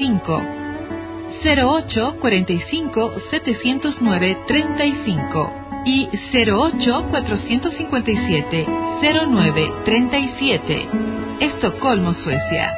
08 45 709 35 y 08 457 09 37 Estocolmo, Suecia.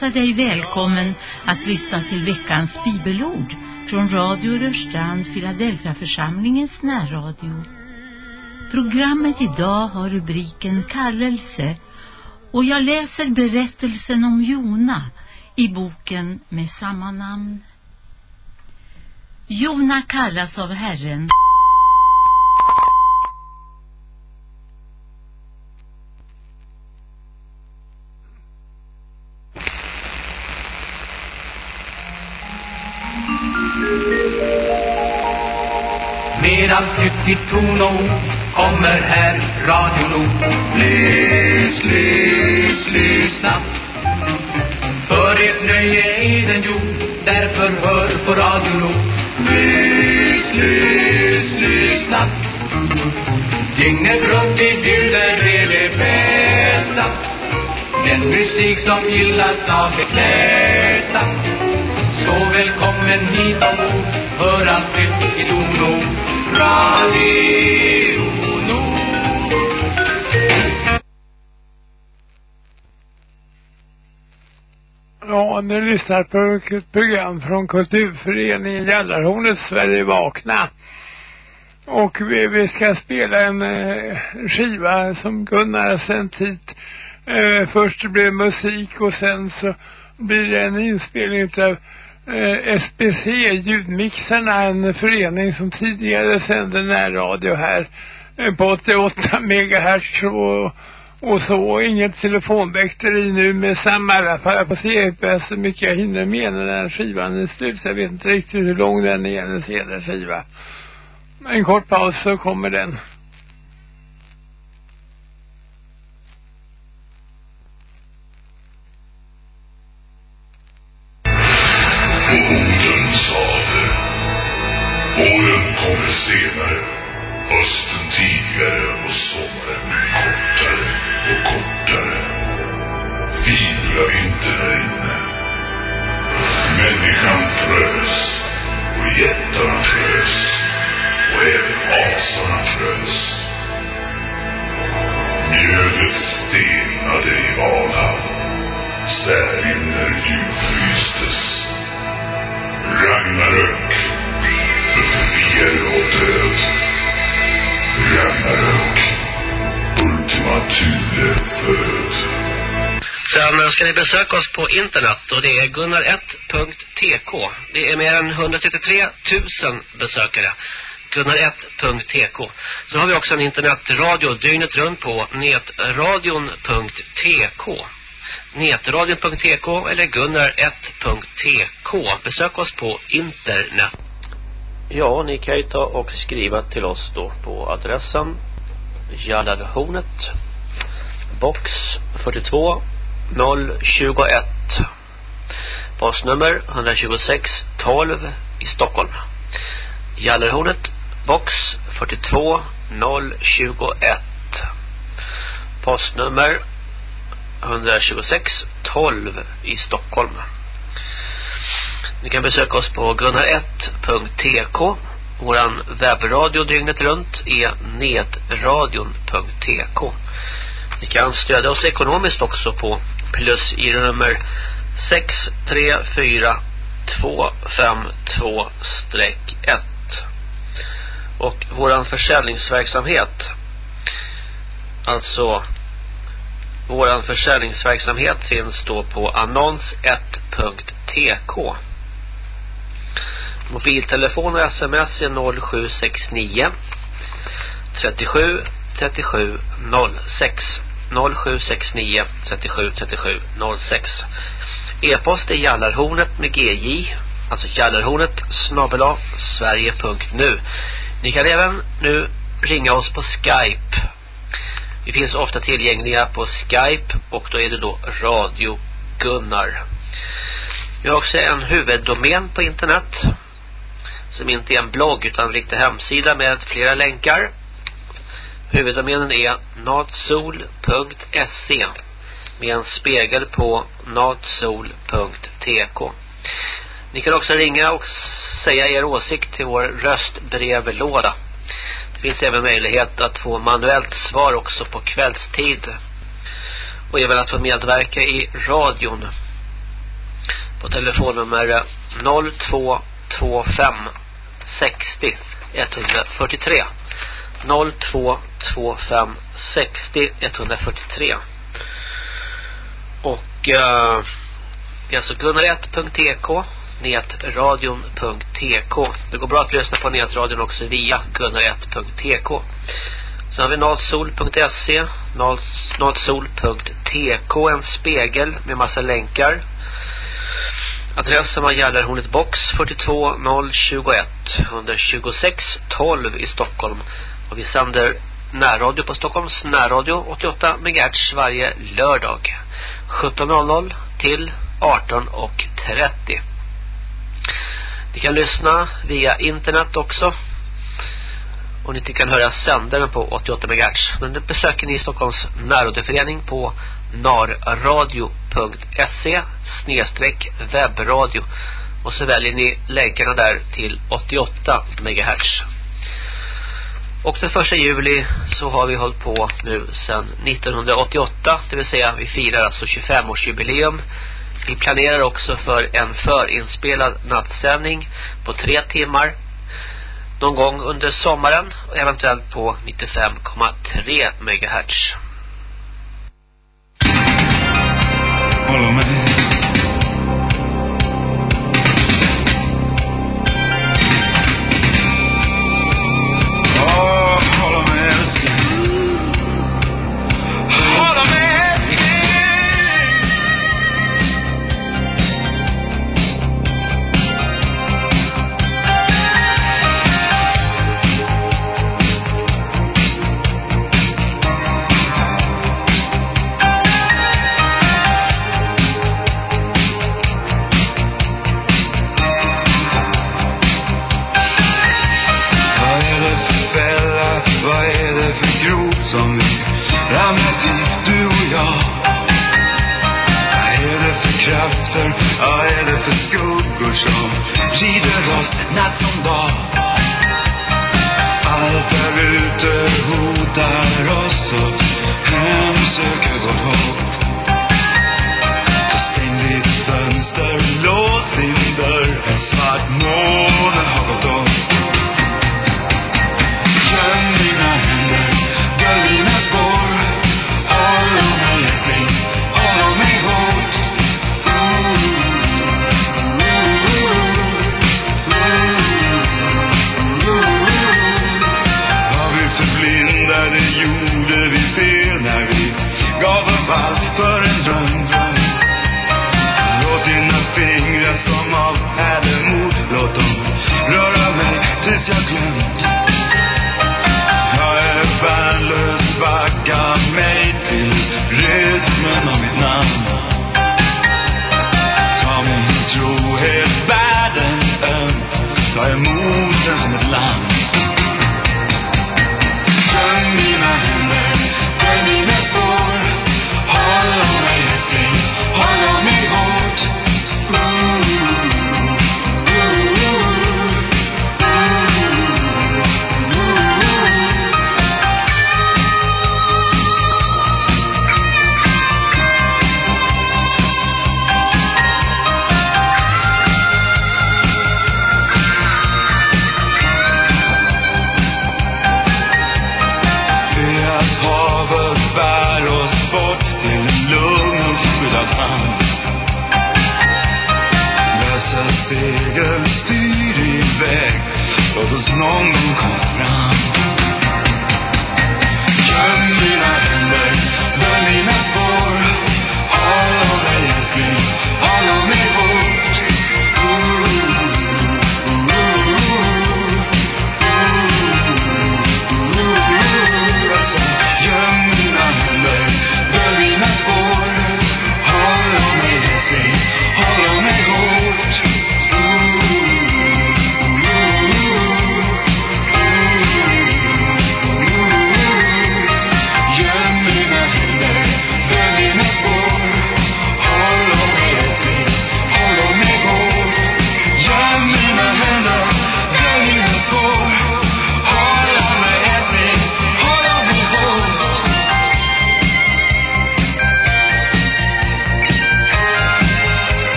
Hälsar dig välkommen att lyssna till veckans bibelord från Radio Rörstrand, Philadelphia församlingens närradio. Programmet idag har rubriken Kallelse och jag läser berättelsen om Jona i boken med samma namn. Jona kallas av Herren till ton och kommer här Radio Nord. Lys, lys, lyssna. För ert nöje är den gjord, därför hör på Radio Nord. Lys, lys, lyssna. Dygnet runt vi bjuder er det bästa. Den musik som gillas av de flesta. Så välkommen hit ombord, hör allt nytt i Dono. Ja, ni lyssnar på ett program från Kulturföreningen Gällarhornet Sverige Vakna. Och vi, vi ska spela en eh, skiva som Gunnar har sänt hit. Eh, först blev musik och sen så blir det en inspelning av eh, SBC ljudmixarna en förening som tidigare sände närradio här eh, på 88 megahertz och, och så. Inget telefonväkteri nu med samma alla fall jag får se hur mycket jag hinner med när den skivan är slut. Jag vet inte riktigt hur lång den är en CD-skiva en kort paus så kommer den. Våren kommer senare, hösten tidigare och sommaren kortare och kortare. Fibra vinter där inne. Människan frös och jättarna frös och även asarna frös. Mjölet stelnade i Valhall. Särimner Ragnarök befriare och död. Ragnarök. Ultima Thule föd. Sen eh, ska ni besöka oss på internet och det är gunnar1.tk. Det är mer än 133 000 besökare. Gunnar1.tk. Så har vi också en internetradio dygnet runt på netradion.tk. Netradion.tk eller gunnar1.tk. Besök oss på internet. Ja, ni kan ju ta och skriva till oss då på adressen Jallarhornet box 42 021 postnummer 126 12 i Stockholm Jallarhornet box 42 021 postnummer 126 12 i Stockholm ni kan besöka oss på gunnar1.tk Våran webbradio dygnet runt är nedradion.tk. Ni kan stödja oss ekonomiskt också på plus i nummer 634252-1. och våran försäljningsverksamhet alltså våran försäljningsverksamhet finns då på annons1.tk Mobiltelefon och sms är 0769 37 37 06 0769 37 37 06 E-post är jallarhornet med GJ alltså jallarhornet snabbela sverige.nu Ni kan även nu ringa oss på Skype vi finns ofta tillgängliga på Skype och då är det då Radio Gunnar. Vi har också en huvuddomän på internet som inte är en blogg utan en riktig hemsida med flera länkar. Huvuddomänen är natsol.se med en spegel på natsol.tk. Ni kan också ringa och säga er åsikt till vår röstbrevlåda. Det finns även möjlighet att få manuellt svar också på kvällstid. Och även att få medverka i radion. På telefonnummer 0225 60 143. 0225 60 143. Och eh, det är alltså gunnar1.tk netradion.tk Det går bra att lyssna på netradion också via gunnar1.tk Sen har vi nalsol.se nalsol.tk En spegel med massa länkar. Adressen var Gällarhornet box 42021 126 12 i Stockholm. Och vi sänder närradio på Stockholms närradio 88 MHz varje lördag. 17.00 till 18.30 ni kan lyssna via internet också. Och ni kan höra sändaren på 88 MHz. Men det besöker ni i Stockholms närradioförening på narradio.se snedstreck webbradio. Och så väljer ni länkarna där till 88 MHz. Och den första juli så har vi hållit på nu sedan 1988. Det vill säga vi firar alltså 25-årsjubileum vi planerar också för en förinspelad nattsändning på tre timmar någon gång under sommaren och eventuellt på 95,3 MHz. Hålla med. rider oss natt som dag. Allt är ute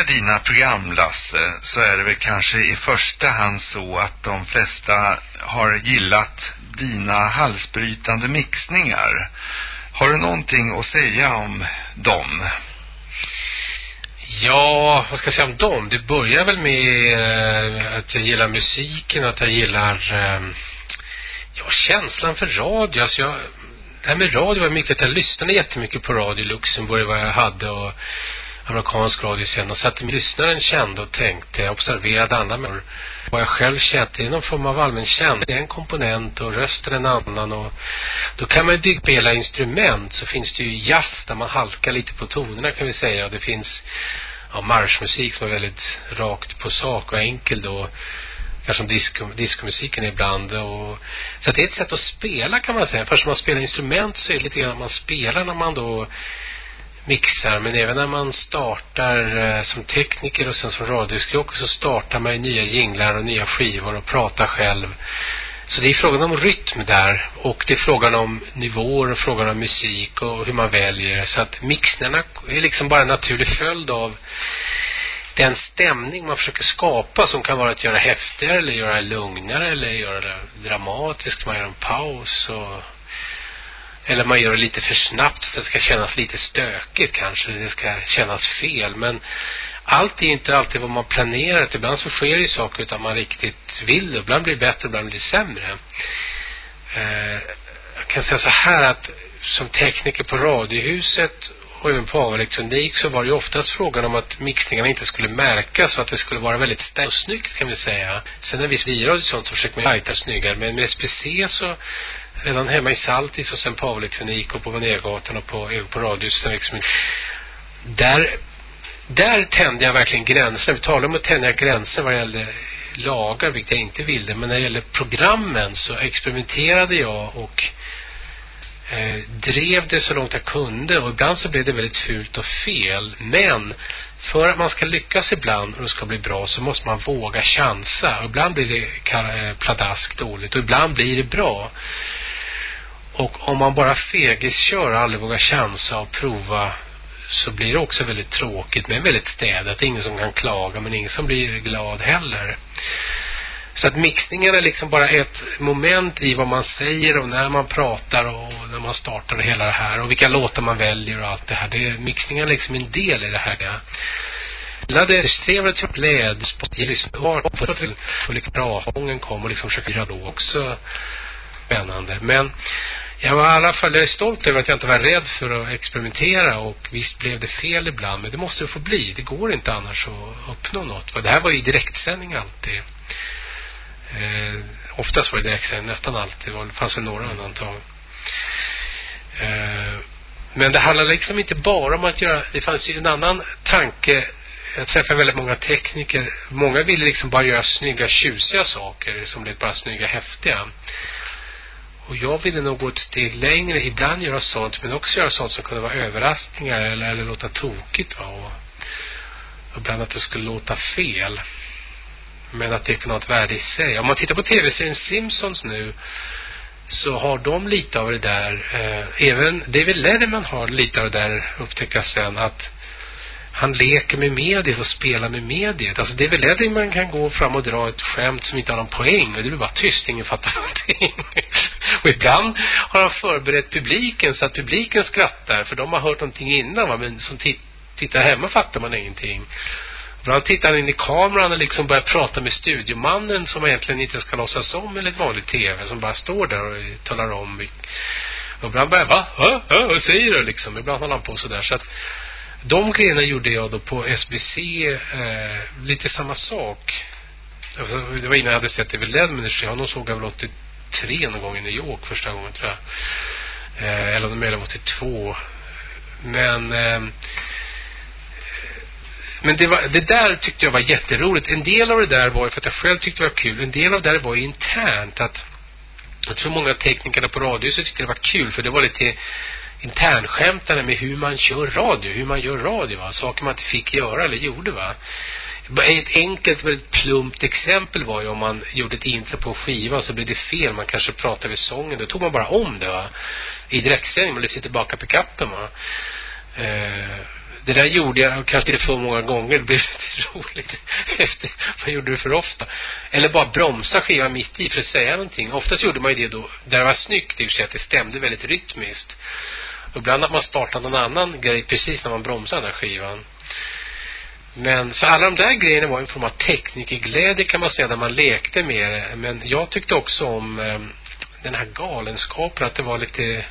gäller dina program Lasse så är det väl kanske i första hand så att de flesta har gillat dina halsbrytande mixningar. Har du någonting att säga om dem? Ja, vad ska jag säga om dem? Det börjar väl med eh, att jag gillar musiken, att jag gillar eh, ja, känslan för radio. Alltså jag, det här med radio var mycket att jag lyssnade jättemycket på radio i Luxemburg, vad jag hade och amerikansk radio sen och så att lyssnaren kände och tänkte, observerade andra människor. Vad jag själv kände, det är någon form av allmän känsla. Det är en komponent och rösten en annan och då kan man ju spela instrument så finns det ju jazz där man halkar lite på tonerna kan vi säga och det finns ja, marschmusik som är väldigt rakt på sak och enkel då kanske som disco, diskomusiken ibland och så att det är ett sätt att spela kan man säga. Först när man spelar instrument så är det lite grann att man spelar när man då mixar men även när man startar eh, som tekniker och sen som radioskrock så startar man ju nya jinglar och nya skivor och pratar själv. Så det är frågan om rytm där och det är frågan om nivåer och frågan om musik och hur man väljer. Så att mixarna är liksom bara en naturlig följd av den stämning man försöker skapa som kan vara att göra häftigare eller göra lugnare eller göra det dramatiskt. Man gör en paus och eller man gör det lite för snabbt för att det ska kännas lite stökigt kanske. Det ska kännas fel. Men allt är inte alltid vad man planerat. Ibland så sker det ju saker utan man riktigt vill. Ibland blir det bättre, ibland blir det sämre. Eh, jag kan säga så här att som tekniker på Radiohuset och även på avelektronik så var det ju oftast frågan om att mixningarna inte skulle märkas och att det skulle vara väldigt och snyggt kan vi säga. Sen när vi virar och sånt så försöker man tajta snyggare. Men med SPC så redan hemma i Saltis och sen på och på Vanergatan och på, eh, på Radiohuset liksom, där där tände jag verkligen gränser. Vi talade om att tänja gränser vad det gällde lagar, vilket jag inte ville. Men när det gäller programmen så experimenterade jag och eh, drev det så långt jag kunde. Och ibland så blev det väldigt fult och fel. Men för att man ska lyckas ibland och det ska bli bra så måste man våga chansa. Och ibland blir det eh, pladask dåligt och ibland blir det bra. Och om man bara fegiskör och aldrig vågar chansa och prova så blir det också väldigt tråkigt men väldigt städat. Ingen som kan klaga men ingen som blir glad heller. Så att mixningen är liksom bara ett moment i vad man säger och när man pratar och när man startar hela det här och vilka låtar man väljer och allt det här. Det är, mixningen är liksom en del i det här. Ja. Lade trevligt på lyssnar och liksom bra kom och liksom försöka då också spännande. Men jag var i alla fall jag är stolt över att jag inte var rädd för att experimentera och visst blev det fel ibland men det måste det få bli. Det går inte annars att uppnå något. Det här var ju direktsändning alltid. Eh, oftast var det direktsändning, nästan alltid. Det fanns väl några undantag. Eh, men det handlar liksom inte bara om att göra, det fanns ju en annan tanke jag träffade väldigt många tekniker. Många ville liksom bara göra snygga, tjusiga saker som blev bara snygga, häftiga. Och jag ville nog gå ett steg längre, ibland göra sånt, men också göra sånt som kunde vara överraskningar eller, eller låta tokigt. Va? Och, och ibland att det skulle låta fel. Men att det kunde ha ett värde i sig. Om man tittar på tv-serien Simpsons nu så har de lite av det där, eh, även David Letterman har lite av det där upptäckas sen att han leker med mediet och spelar med mediet. Alltså det är väl det man kan gå fram och dra ett skämt som inte har någon poäng och det blir bara tyst, ingen fattar någonting. och ibland har han förberett publiken så att publiken skrattar för de har hört någonting innan va? men som tittar hemma fattar man ingenting. Ibland tittar han in i kameran och liksom börjar prata med studiomannen som egentligen inte ska låtsas om eller vanlig vanligt tv som bara står där och talar om. Och ibland börjar va? Va? Va? Vad säger du liksom? Ibland håller han på sådär så att de grejerna gjorde jag då på SBC eh, lite samma sak. Alltså, det var innan jag hade sett det vid Ledminers. Jag nog såg jag väl 83 någon gång i New York första gången tror jag. Eh, eller om det var 82. Men eh, men det, var, det där tyckte jag var jätteroligt. En del av det där var för att jag själv tyckte det var kul. En del av det där var internt att jag tror många teknikerna på radiohuset tyckte det var kul för det var lite internskämtande med hur man kör radio, hur man gör radio va, saker man inte fick göra eller gjorde va. Ett enkelt, väldigt plumpt exempel var ju om man gjorde ett intro på en skiva så blev det fel, man kanske pratade vid sången, då tog man bara om det va. I direktsändning, man lyfte tillbaka pickuppen va. Eh, det där gjorde jag kanske för många gånger. Det blev lite roligt. Efter, man gjorde det för ofta. Eller bara bromsa skivan mitt i för att säga någonting. Oftast gjorde man ju det då, där det var snyggt i och för sig, att det stämde väldigt rytmiskt. Och ibland att man startade någon annan grej precis när man bromsade den här skivan. Men så alla de där grejerna var en form av teknikerglädje kan man säga, när man lekte med det. Men jag tyckte också om eh, den här galenskapen, att det var lite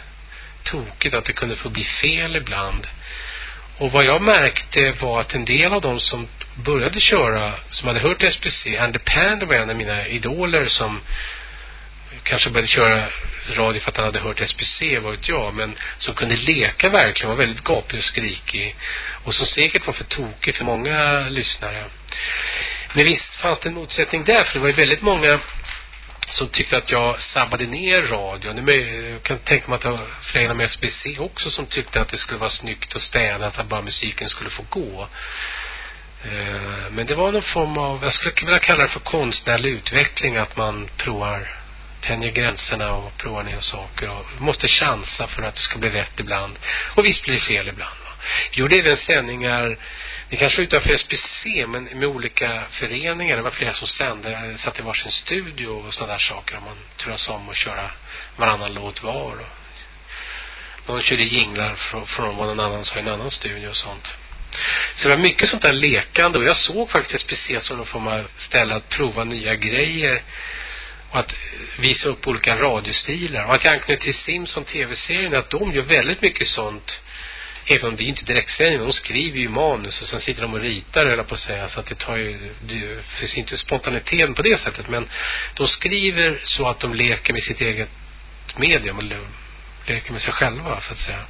tokigt, att det kunde få bli fel ibland. Och vad jag märkte var att en del av de som började köra, som hade hört SPC, Andy Pand var en av mina idoler som kanske började köra radio för att han hade hört SPC, vad vet jag, men som kunde leka verkligen, var väldigt gapig och skrikig. Och som säkert var för tokig för många lyssnare. Men visst fanns det en motsättning där, för det var ju väldigt många som tyckte att jag sabbade ner radion. Jag kan tänka mig att det var flera inom SBC också som tyckte att det skulle vara snyggt och städat, att bara musiken skulle få gå. Eh, men det var någon form av, jag skulle vilja kalla det för konstnärlig utveckling, att man provar, tänjer gränserna och provar nya saker och måste chansa för att det ska bli rätt ibland. Och visst blir det fel ibland. Va? gjorde även sändningar det kanske var utanför SPC men med olika föreningar. Det var flera som sände, satt i varsin studio och sådana där saker. Om man turas om att köra varannan låt var. Och någon körde jinglar från, från vad någon annan sa i en annan studio och sånt. Så det var mycket sånt där lekande och jag såg faktiskt SPC som någon form av ställe att prova nya grejer och att visa upp olika radiostilar. Och att jag anknöt till Simpson tv-serien att de gör väldigt mycket sånt även om det inte är direktsändning, de skriver ju manus och sen sitter de och ritar eller på att säga så att det tar ju, det finns inte spontaniteten på det sättet men de skriver så att de leker med sitt eget medium och leker med sig själva så att säga.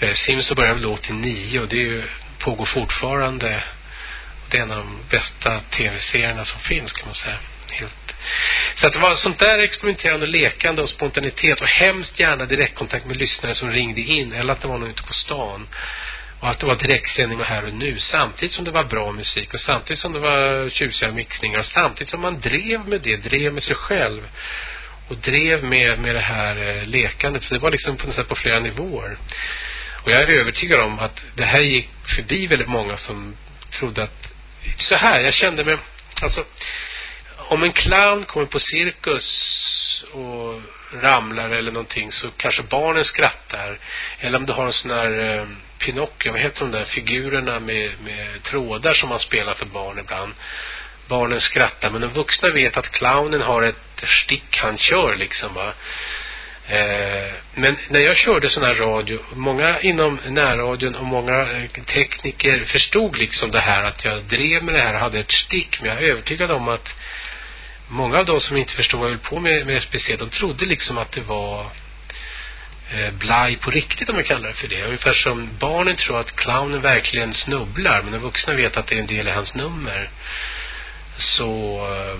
Eh, Sims börjar väl då till nio och det är ju, pågår fortfarande det är en av de bästa tv-serierna som finns kan man säga. Helt. Så att det var sånt där experimenterande, och lekande och spontanitet och hemskt gärna direktkontakt med lyssnare som ringde in eller att det var någon ute på stan. Och att det var direktsändning och här och nu samtidigt som det var bra musik och samtidigt som det var tjusiga mixningar Och samtidigt som man drev med det, drev med sig själv och drev med, med det här eh, lekandet. Så det var liksom på något sätt på flera nivåer. Och jag är övertygad om att det här gick förbi väldigt många som trodde att så här, jag kände mig alltså om en clown kommer på cirkus och ramlar eller någonting så kanske barnen skrattar. Eller om du har en sån här eh, Pinocchio, vad heter de där figurerna med, med trådar som man spelar för barn ibland. Barnen skrattar, men de vuxna vet att clownen har ett stick han kör liksom va. Eh, men när jag körde sån här radio, många inom närradion och många eh, tekniker förstod liksom det här att jag drev med det här och hade ett stick. Men jag är övertygad om att många av de som inte förstod vad jag höll på med, med SPC, de trodde liksom att det var eh, blaj på riktigt om man kallar det för det. Ungefär som barnen tror att clownen verkligen snubblar, men de vuxna vet att det är en del i hans nummer. Så eh,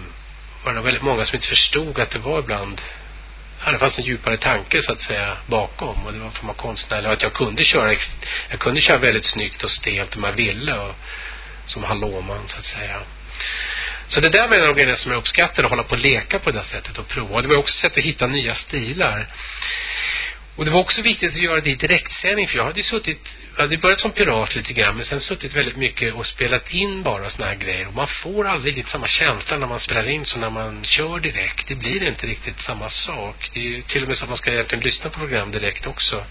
var det väldigt många som inte förstod att det var ibland ja, det fanns en djupare tanke så att säga bakom och det var för man konstnärlig och att jag kunde köra jag kunde köra väldigt snyggt och stelt om jag ville och som hallåman så att säga. Så det där var en av grejerna som jag uppskattar att hålla på och leka på det sättet och prova. Det var också ett sätt att hitta nya stilar. Och det var också viktigt att göra det i direktsändning för jag hade suttit, jag hade börjat som pirat lite grann men sen suttit väldigt mycket och spelat in bara såna här grejer och man får aldrig riktigt samma känsla när man spelar in som när man kör direkt. Det blir inte riktigt samma sak. Det är ju till och med så att man ska egentligen lyssna på program direkt också.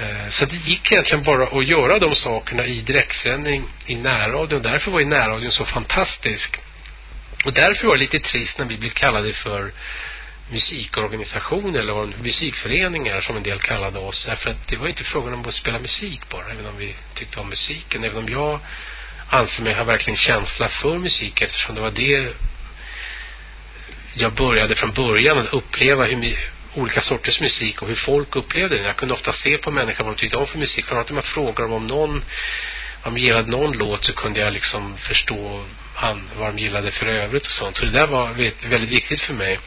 Eh, så det gick egentligen bara att göra de sakerna i direktsändning i närradion. Därför var ju närradion så fantastisk. Och därför var det lite trist när vi blev kallade för musikorganisationer eller musikföreningar som en del kallade oss. Därför att det var inte frågan om att spela musik bara, även om vi tyckte om musiken. Även om jag anser mig ha verkligen känsla för musik eftersom det var det jag började från början att uppleva hur, olika sorters musik och hur folk upplevde den. Jag kunde ofta se på människor vad de tyckte om för musik. För att man frågar dem om någon om de gillade någon låt så kunde jag liksom förstå han, vad de gillade för övrigt och sånt. Så det där var väldigt viktigt för mig.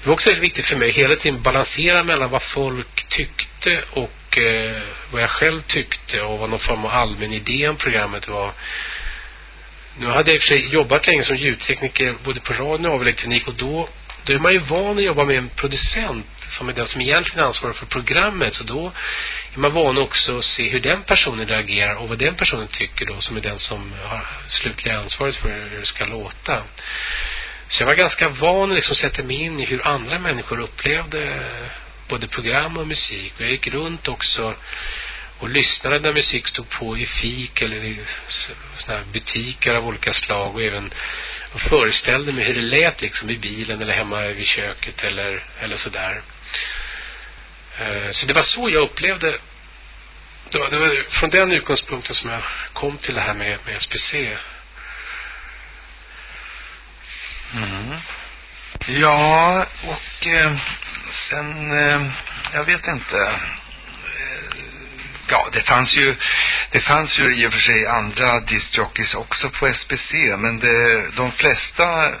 Det var också väldigt viktigt för mig hela tiden balansera mellan vad folk tyckte och eh, vad jag själv tyckte och vad någon form av allmän idé om programmet var. Nu hade jag i och för sig jobbat länge som ljudtekniker både på radio och elektronik och då då är man ju van att jobba med en producent som är den som egentligen ansvarar för programmet. Så då är man van också att se hur den personen reagerar och vad den personen tycker då som är den som har slutliga ansvaret för hur det ska låta. Så jag var ganska van att liksom sätta mig in i hur andra människor upplevde både program och musik. Och jag gick runt också och lyssnade när musik stod på i fik eller i såna här butiker av olika slag och även och föreställde mig hur det lät liksom i bilen eller hemma vid köket eller, eller sådär. Eh, så det var så jag upplevde det var, det var från den utgångspunkten som jag kom till det här med, med SPC. Mm. Ja, och eh, sen, eh, jag vet inte. Eh, Ja, det fanns ju, det fanns ju i och för sig andra discjockeys också på SBC, men det, de flesta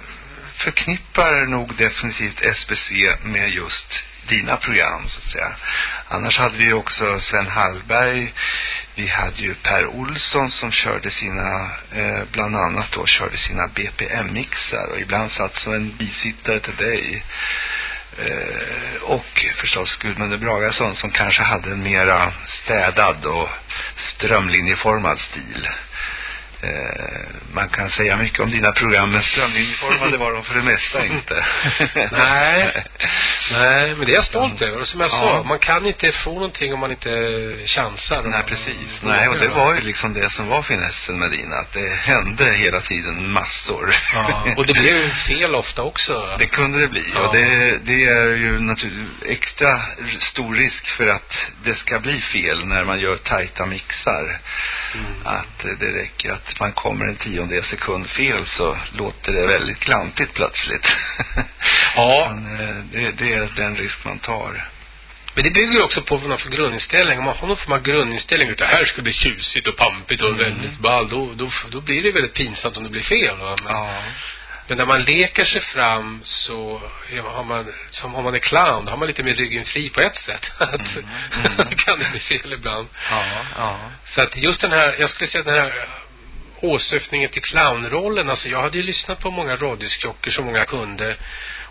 förknippar nog definitivt SBC med just dina program så att säga. Annars hade vi också Sven Hallberg. Vi hade ju Per Olsson som körde sina, eh, bland annat då körde sina BPM-mixar och ibland satt som en bisittare till dig. Eh, och förstås Gudmund Bragason som kanske hade en mera städad och strömlinjeformad stil. Eh, man kan säga mycket om dina program, men strömlinjeformade var de för det mesta inte. Nej. Nej, men det är jag stolt över. Och som jag Ja. sa, man kan inte få någonting om man inte chansar. Nej, precis. Nej, och det var ju liksom det som var finessen med dina, att det hände hela tiden massor. Ja, och det blev ju fel ofta också. Det kunde det bli. Ja. Och det, det är ju naturligtvis extra stor risk för att det ska bli fel när man gör tajta mixar. Mm. Att det räcker att man kommer en tiondel sekund fel så låter det väldigt klantigt plötsligt. Ja. Men, eh, det, det är den risk man tar. Men det bygger också på vad man för grundinställning. Om man har någon form av grundinställning att det här ska bli tjusigt och pampigt och Mm. väldigt ball, då, då, då blir det väldigt pinsamt om det blir fel. Va? Men, Ja. men när man leker sig fram så har man, som om man är clown, då har man lite mer ryggen fri på ett sätt. Att Mm, mm. kan det bli fel ibland. Ja, ja. Så att just den här, jag skulle säga den här åsyftningen till clownrollen, alltså jag hade ju lyssnat på många radioskljockor som många kunde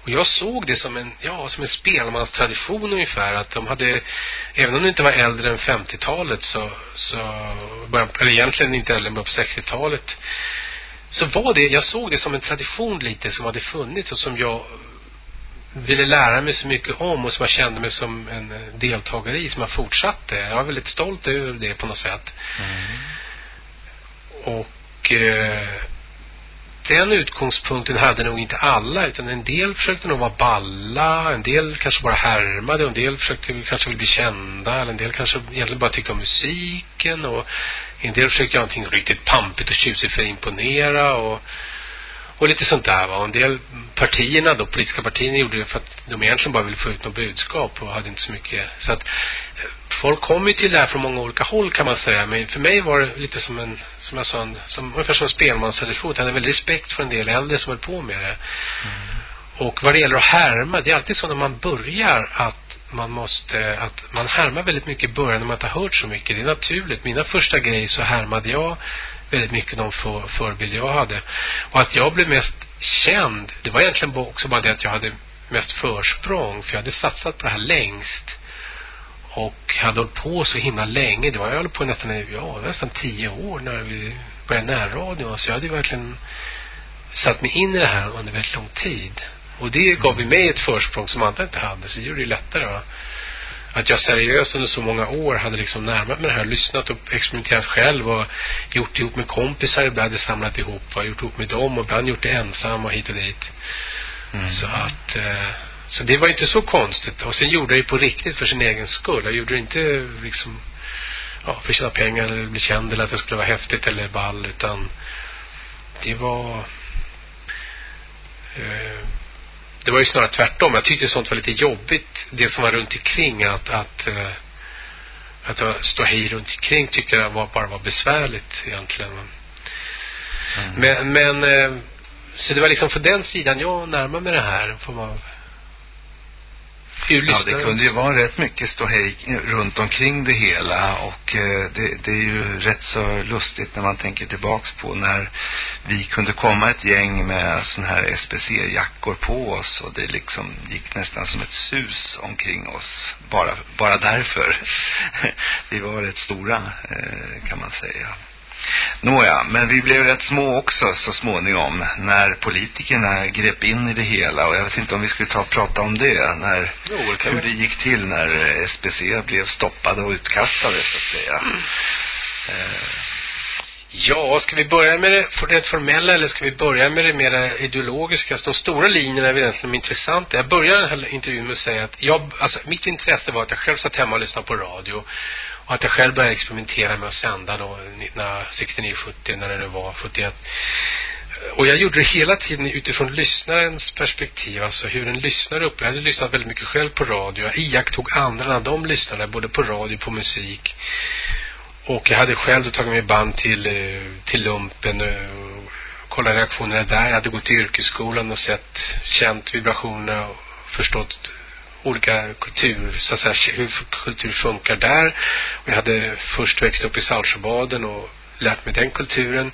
och jag såg det som en, ja, som en spelmanstradition ungefär att de hade, även om det inte var äldre än 50-talet så, så början, eller egentligen inte äldre än på 60-talet så var det, jag såg det som en tradition lite som hade funnits och som jag ville lära mig så mycket om och som jag kände mig som en deltagare i som jag fortsatte. Jag var väldigt stolt över det på något sätt. Mm. Och eh, den utgångspunkten hade nog inte alla utan en del försökte nog vara balla, en del kanske bara härmade och en del försökte kanske vill bli kända eller en del kanske egentligen bara tyckte om musiken och en del försökte göra någonting riktigt pampigt och tjusigt för att imponera och och lite sånt där va. Och en del partierna då, politiska partierna gjorde det för att de egentligen bara ville få ut något budskap och hade inte så mycket. Så att eh, folk kommer ju till det här från många olika håll kan man säga. Men för mig var det lite som en, som jag sa, en, som, ungefär som en spelmanstradition. Jag hade väldigt respekt för en del äldre som höll på med det. Och vad det gäller att härma, det är alltid så när man börjar att man måste, att man härmar väldigt mycket i början när man inte har hört så mycket. Det är naturligt. Mina första grejer så härmade jag väldigt mycket de för, förebilder jag hade. Och att jag blev mest känd, det var egentligen också bara det att jag hade mest försprång. För jag hade satsat på det här längst. Och hade hållit på så himla länge. Det var jag höll på nästan, ja, nästan tio år när vi började närradion. Så jag hade ju verkligen satt mig in i det här under väldigt lång tid. Och det gav ju mig ett försprång som andra inte hade. Så det gjorde det lättare. Va? Att jag seriöst under så många år hade liksom närmat mig det här, lyssnat och experimenterat själv och gjort ihop med kompisar, ibland hade samlat ihop och gjort ihop med dem och ibland gjort det ensam och hit och dit. Mm. Så att, eh, så det var inte så konstigt. Och sen gjorde jag det på riktigt för sin egen skull. Jag gjorde det inte liksom, ja, för att tjäna pengar eller bli känd eller att det skulle vara häftigt eller ball, utan det var, eh, det var ju snarare tvärtom. Jag tyckte sånt var lite jobbigt. Det som var runt omkring att, att, eh, att det var ståhej runt omkring tyckte jag var, bara var besvärligt egentligen. Mm. Men, men eh, så det var liksom för den sidan jag närmade mig det här. Man ur Ja, det kunde ju vara rätt mycket ståhej runt omkring det hela och eh, det, det är ju rätt så lustigt när man tänker tillbaks på när vi kunde komma ett gäng med sån här SPC-jackor på oss och det liksom gick nästan som ett sus omkring oss bara, bara därför. vi var rätt stora eh, kan man säga. Nåja, men vi blev rätt små också så småningom när politikerna grep in i det hela. Och jag vet inte om vi skulle ta och prata om det när Jo, det hur det gick till när SPC blev stoppade och utkastade så att säga. Eh, Ja, ska vi börja med det för- formella eller ska vi börja med det mer ideologiska? Så de stora linjerna är väl egentligen de intressanta. Jag börjar den här intervjun med att säga att jag, alltså mitt intresse var att jag själv satt hemma och lyssnade på radio. Och att jag själv började experimentera med att sända då 1969, 70 när det nu var, 71. Och jag gjorde det hela tiden utifrån lyssnarens perspektiv, alltså hur en lyssnare upp. Jag hade lyssnat väldigt mycket själv på radio. Jag iakttog andra när de lyssnade, både på radio och på musik. Och jag hade själv då tagit mig band till, eh, till lumpen eh, och kollat reaktionerna där. Jag hade gått till yrkesskolan och sett, känt vibrationerna och förstått olika kultur, så att säga, hur kultur funkar där. Och jag hade först växt upp i Saltsjöbaden och lärt mig den kulturen.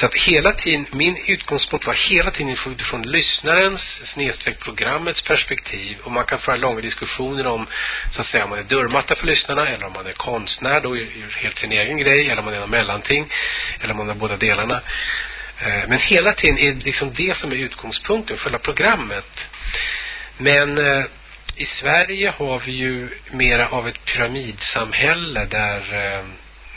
Så att hela tiden, min utgångspunkt var hela tiden utifrån lyssnarens snedstreck programmets perspektiv. Och man kan föra långa diskussioner om, så att säga, om man är dörrmatta för lyssnarna eller om man är konstnär då gör helt sin egen grej eller om man är någon mellanting eller om man är båda delarna. Eh, men hela tiden är det liksom det som är utgångspunkten för själva programmet. Men eh, i Sverige har vi ju mera av ett pyramidsamhälle där eh,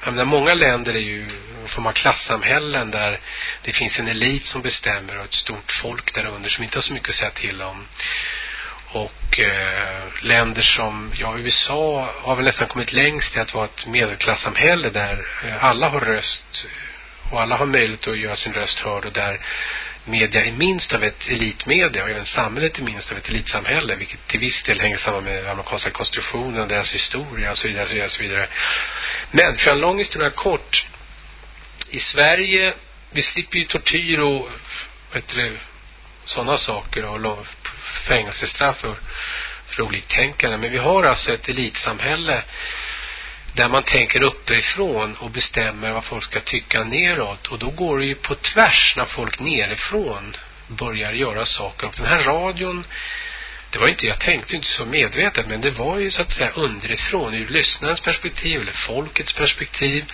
jag menar, många länder är ju en form av klassamhällen där det finns en elit som bestämmer och ett stort folk där under som inte har så mycket att säga till om. Och eh, länder som, ja USA har väl nästan kommit längst i att vara ett medelklassamhälle där eh, alla har röst eh, och alla har möjlighet att göra sin röst hörd och där media är minst av ett elitmedia och även samhället är minst av ett elitsamhälle vilket till viss del hänger samman med amerikanska konstitutionen, deras historia och så vidare, så vidare, så vidare. Men för en lång historia kort i Sverige, vi slipper ju tortyr och sådana saker och fängelsestraff för, för oliktänkande. Men vi har alltså ett elitsamhälle där man tänker uppifrån och bestämmer vad folk ska tycka neråt. Och då går det ju på tvärs när folk nerifrån börjar göra saker. Och den här radion, det var inte, jag tänkte inte så medvetet, men det var ju så att säga underifrån, ur lyssnarens perspektiv eller folkets perspektiv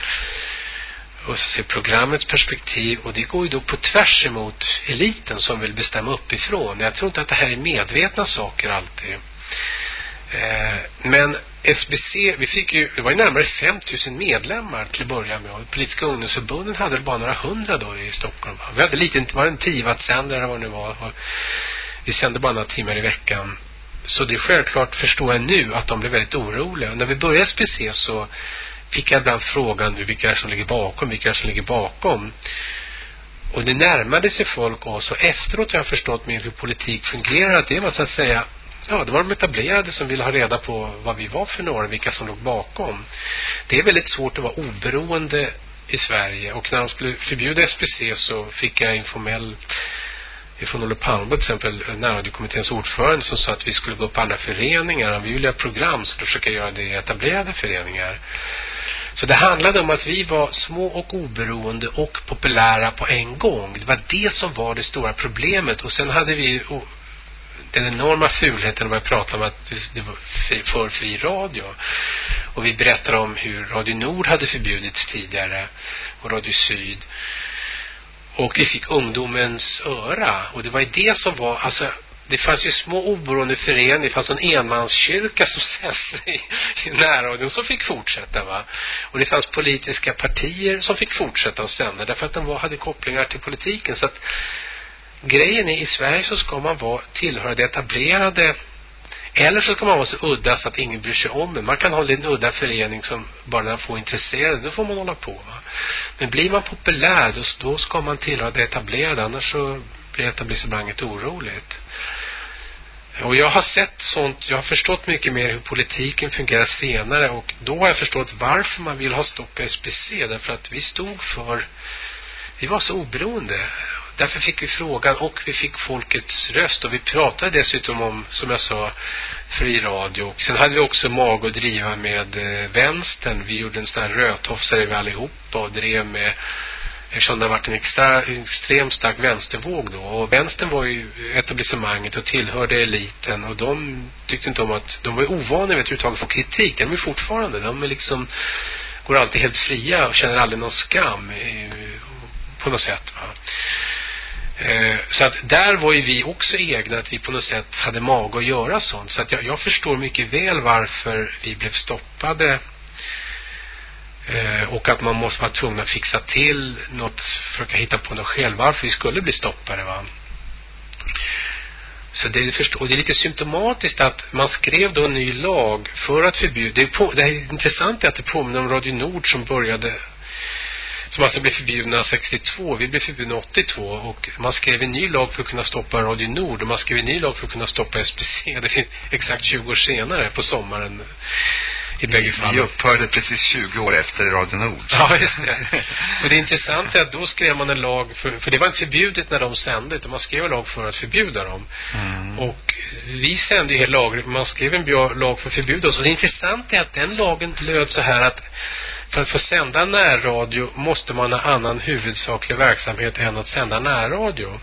och så se programmets perspektiv och det går ju då på tvärs emot eliten som vill bestämma uppifrån. Jag tror inte att det här är medvetna saker alltid. Eh, men SBC, vi fick ju, det var ju närmare 5000 medlemmar till att börja med och politiska ungdomsförbunden hade bara några hundra då i Stockholm. Vi hade lite, det var en tivatsändare eller vad det nu var. Och vi sände bara några timmar i veckan. Så det är självklart, förstår jag nu, att de blev väldigt oroliga. När vi började SBC så fick jag ibland frågan nu vilka är det som ligger bakom, vilka är det som ligger bakom. Och det närmade sig folk oss och efteråt har jag förstått mer hur politik fungerar. Att det var så att säga, ja det var de etablerade som ville ha reda på vad vi var för några, vilka som låg bakom. Det är väldigt svårt att vara oberoende i Sverige och när de skulle förbjuda SPC så fick jag informell ifrån Olle Palme till exempel, eh, närradiokommitténs ordförande som sa att vi skulle gå på andra föreningar. Om vi ville göra program så försöka göra det i etablerade föreningar. Så det handlade om att vi var små och oberoende och populära på en gång. Det var det som var det stora problemet. Och sen hade vi den enorma fulheten om man pratar om att det var för fri radio. Och vi berättade om hur Radio Nord hade förbjudits tidigare och Radio Syd. Och vi fick ungdomens öra. Och det var ju det som var, alltså det fanns ju små oberoende föreningar, det fanns en enmanskyrka som sände i, i närradion som fick fortsätta va. Och det fanns politiska partier som fick fortsätta att sända därför att de var, hade kopplingar till politiken. Så att grejen är i Sverige så ska man vara tillhöra det etablerade eller så ska man vara så udda så att ingen bryr sig om en. Man kan ha en liten udda förening som bara några få intresserade, då får man hålla på. Va? Men blir man populär, då, då ska man tillhöra det etablerade, annars så blir etablissemanget oroligt. Och jag har sett sånt, jag har förstått mycket mer hur politiken fungerar senare och då har jag förstått varför man vill ha stopp på SPC, därför att vi stod för, vi var så oberoende därför fick vi frågan och vi fick folkets röst och vi pratade dessutom om, som jag sa, fri radio. Och sen hade vi också mag att driva med eh, vänstern. Vi gjorde en sån här rödtofsare vi allihopa och drev med eftersom det har varit en extra, extremt stark vänstervåg då. Och vänstern var ju etablissemanget och tillhörde eliten och de tyckte inte om att, de var ju ovana vid att överhuvudtaget få kritik. De är fortfarande, de är liksom, går alltid helt fria och känner aldrig någon skam eh, på något sätt. Va? Eh, så att där var ju vi också egna att vi på något sätt hade mag att göra sånt. Så att jag, jag förstår mycket väl varför vi blev stoppade Eh, och att man måste vara tvungen att fixa till något, försöka hitta på något själv varför vi skulle bli stoppade va. Så det är, och det är lite symptomatiskt att man skrev då en ny lag för att förbjuda, det är, på, det är intressant är att det påminner om Radio Nord som började som alltså blev förbjudna 62. Vi blev förbjudna 82 och man skrev en ny lag för att kunna stoppa Radio Nord och man skrev en ny lag för att kunna stoppa SPC. Det finns exakt 20 år senare på sommaren i bägge fallen. Vi upphörde precis 20 år efter Radio Nord. Ja, just det. Och det intressanta är att då skrev man en lag för, för det var inte förbjudet när de sände utan man skrev en lag för att förbjuda dem. Mm. Och vi sände ju lagligt, man skrev en lag för att förbjuda oss. Och det intressanta är att den lagen löd så här att för att få sända närradio måste man ha annan huvudsaklig verksamhet än att sända närradio.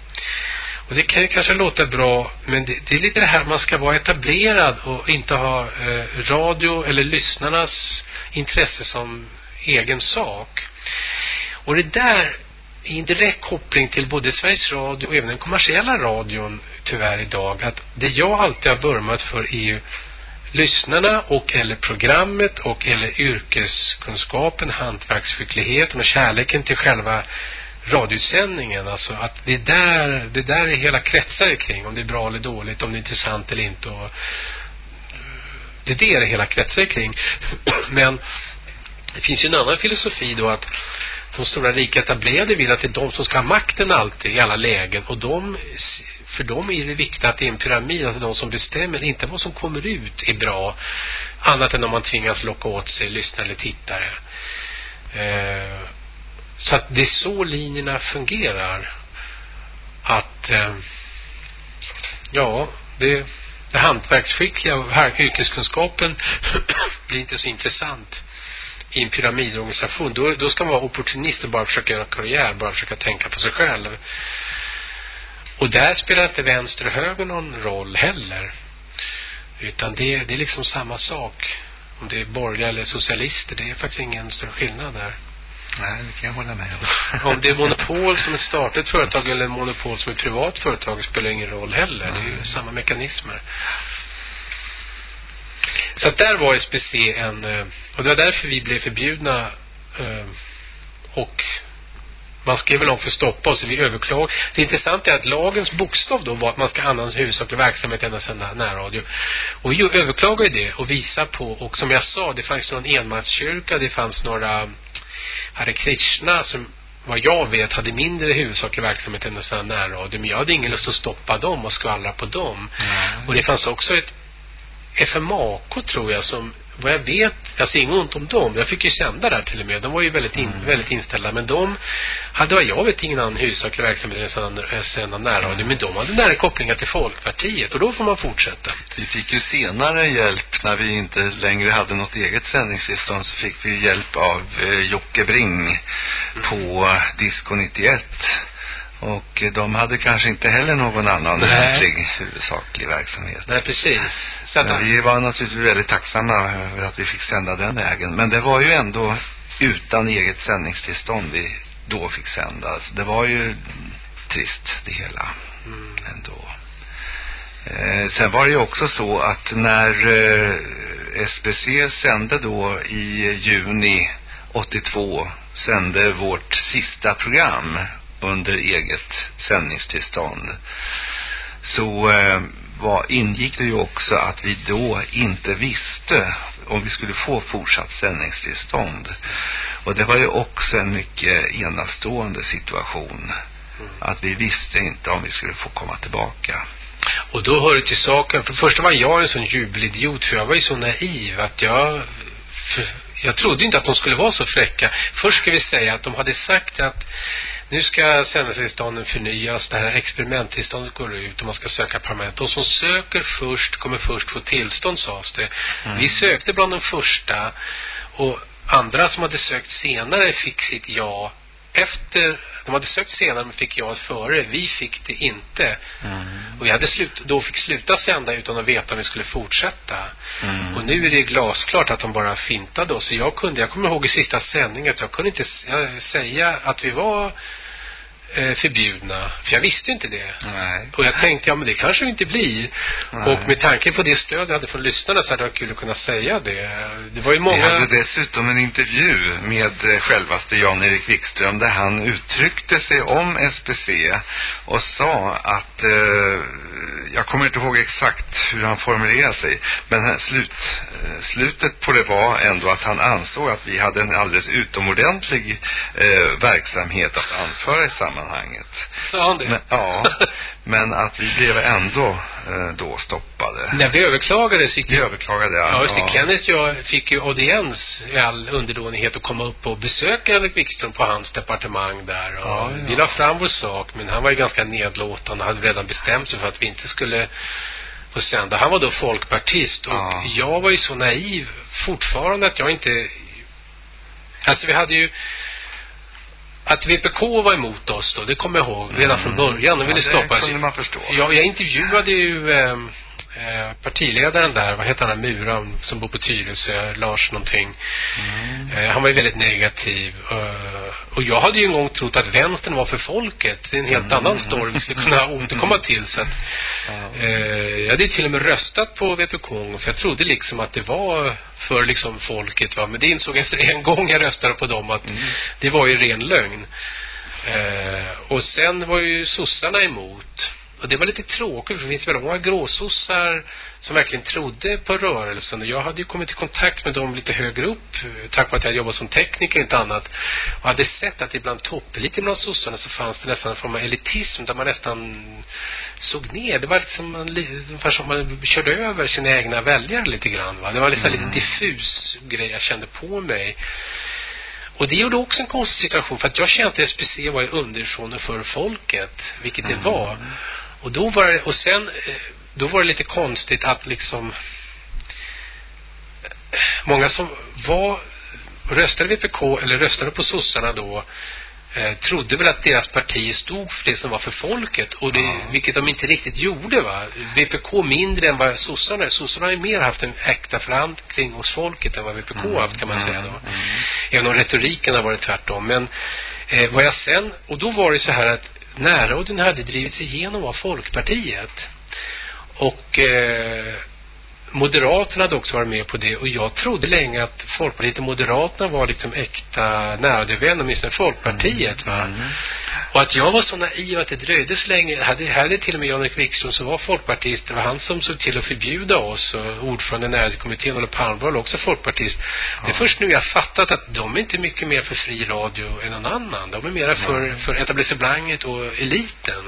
Och det kan ju kanske låta bra, men det, det är lite det här man ska vara etablerad och inte ha eh, radio eller lyssnarnas intresse som egen sak. Och det där är en direkt koppling till både Sveriges Radio och även den kommersiella radion tyvärr idag. Att det jag alltid har vurmat för är ju lyssnarna och eller programmet och eller yrkeskunskapen, hantverksskickligheten och kärleken till själva radiosändningen. Alltså att det är där, det där är hela kretsar kring. Om det är bra eller dåligt, om det är intressant eller inte. Och eh, det är det det hela kretsar kring. Men det finns ju en annan filosofi då att de stora rika etablerade vill att det är de som ska ha makten alltid i alla lägen. Och de, för dem är det viktigt att det är en pyramid, att det är de som bestämmer, inte vad som kommer ut är bra. Annat än om man tvingas locka åt sig lyssnare eller tittare. Eh, så att det är så linjerna fungerar. Att eh, ja, det, det hantverksskickliga och yrkeskunskapen blir inte så intressant i en pyramidorganisation. Då, då ska man vara opportunist och bara försöka göra karriär, bara försöka tänka på sig själv. Och där spelar inte vänster och höger någon roll heller. Utan det, det är liksom samma sak. Om det är borgerliga eller socialister, det är faktiskt ingen större skillnad där. Nej, det kan jag hålla med om. om det är monopol som ett statligt företag eller monopol som ett privat företag spelar ingen roll heller. Mm. Det är ju samma mekanismer. Så att där var SPC en, eh, och det var därför vi blev förbjudna eh, och man skrev en lag för att stoppa oss vi överklag. Det intressanta är att lagens bokstav då var att man ska använda huvudsaklig verksamhet endast sända närradio. Och vi överklagade det och visar på, och som jag sa, det fanns någon enmanskyrka, det fanns några Hare Krishna som vad jag vet hade mindre huvudsaklig verksamhet än här närradio. Men jag hade ingen lust att stoppa dem och skvallra på dem. Mm. Och det fanns också ett FMAK tror jag som vad jag vet, jag ser inget ont om dem. Jag fick ju sända där till och med. De var ju väldigt, in, mm. väldigt inställda. Men de hade vad jag vet ingen annan huvudsaklig verksamhet än sända närradio. Men de hade nära kopplingar till Folkpartiet. Och då får man fortsätta. Vi fick ju senare hjälp när vi inte längre hade något eget sändningstillstånd så fick vi hjälp av eh, Jocke Bring mm. på Disco 91 och de hade kanske inte heller någon annan Nej. huvudsaklig verksamhet. Nej, precis. Så Men vi var naturligtvis väldigt tacksamma över att vi fick sända den vägen. Men det var ju ändå utan eget sändningstillstånd vi då fick sända. Så det var ju trist det hela mm. ändå. Eh, sen var det ju också så att när eh, SBC sände då i juni 82 sände vårt sista program under eget sändningstillstånd så eh, var, ingick det ju också att vi då inte visste om vi skulle få fortsatt sändningstillstånd. Och det var ju också en mycket enastående situation. Mm. Att vi visste inte om vi skulle få komma tillbaka. Och då hör det till saken, för det första var jag en sån jubelidiot för jag var ju så naiv att jag jag trodde inte att de skulle vara så fräcka. Först ska vi säga att de hade sagt att nu ska sändningstillstånden förnyas, det här experimenttillståndet går ut och man ska söka permanent. De som söker först kommer först få tillstånd sades det. Mm. Vi sökte bland de första och andra som hade sökt senare fick sitt ja efter, de hade sökt senare men fick ja före. Vi fick det inte. Mm. Och vi hade slut, då fick sluta sända utan att veta om vi skulle fortsätta. Mm. Och nu är det glasklart att de bara fintade oss. Så jag kunde, jag kommer ihåg i sista sändningen att jag kunde inte säga att vi var förbjudna. För jag visste inte det. Nej. Och jag tänkte, ja men det kanske vi inte blir. Nej. Och med tanke på det stöd jag hade från lyssnarna så hade det varit kul att kunna säga det. Det var ju Vi många... hade dessutom en intervju med eh, självaste Jan-Erik Wikström där han uttryckte sig om SPC och sa att, eh, jag kommer inte ihåg exakt hur han formulerade sig, men här slut, eh, slutet på det var ändå att han ansåg att vi hade en alldeles utomordentlig eh, verksamhet att anföra i sammanhanget. Sa han det? Men, ja, men att vi blev ändå eh, då stoppade. När vi överklagade gick Vi överklagade, Ja, just det. Kenneth och jag fick ju audiens i all underdånighet att komma upp och besöka Henrik Wikström på hans departement där. Och Ja, ja. Vi la fram vår sak, men han var ju ganska nedlåtande och hade redan bestämt sig för att vi inte skulle få sända. Han var då folkpartist och Ja. jag var ju så naiv fortfarande att jag inte... Alltså vi hade ju... Att VPK var emot oss då, det kommer jag ihåg redan från början. De ville Mm. ja, stoppa det oss. kunde man förstå. Ja, jag intervjuade ju eh, eh, partiledaren där, vad heter han, Muran, som bor på Tyresö, Lars någonting. Mm. Eh, han var ju väldigt negativ. Eh, och jag hade ju en gång trott att vänstern var för folket. Det är en helt Mm. annan story vi skulle kunna återkomma till. Så att, eh, jag hade till och med röstat på VPK, för jag trodde liksom att det var för liksom folket. Va? Men det insåg jag efter en gång jag röstade på dem att Mm. det var ju ren lögn. Eh, och sen var ju sossarna emot. Och det var lite tråkigt för det finns väldigt många gråsossar som verkligen trodde på rörelsen. Och jag hade ju kommit i kontakt med dem lite högre upp eh, tack vare att jag jobbat som tekniker inte annat. Och hade sett att ibland topplite bland sossarna så fanns det nästan en form av elitism där man nästan såg ner. Det var liksom man, ungefär som man körde över sina egna väljare lite grann. Va? Det var liksom Mm. lite diffus grej jag kände på mig. Och det gjorde också en konstig situation för att jag kände att SPC var ju underifrån och för folket, vilket det Mm. var. Och då var det, och sen, eh, då var det lite konstigt att liksom eh, många som var, röstade VPK eller röstade på sossarna då eh, trodde väl att deras parti stod för det som var för folket och det, Ja. vilket de inte riktigt gjorde va. VPK mindre än vad sossarna. Sossarna har ju mer haft en äkta förankring hos folket än vad VPK har haft kan man säga då. Mm. Även om retoriken har varit tvärtom. Men eh, vad jag sen, och då var det så här att närradion hade drivits igenom av Folkpartiet. Och eh, Moderaterna hade också varit med på det och jag trodde länge att Folkpartiet och Moderaterna var liksom äkta närradiovänner, åtminstone Folkpartiet va. Mm. Och att jag var så naiv att det dröjde så länge. Hade, hade till och med Jan-Erik Wikström som var folkpartist, det var han som såg till att förbjuda oss och ordförande i närradiokommittén, Olle Palmborg, också folkpartist. Det är först nu jag fattat att de är inte mycket mer för fri radio än någon annan. De är mera för, för etablissemanget och eliten.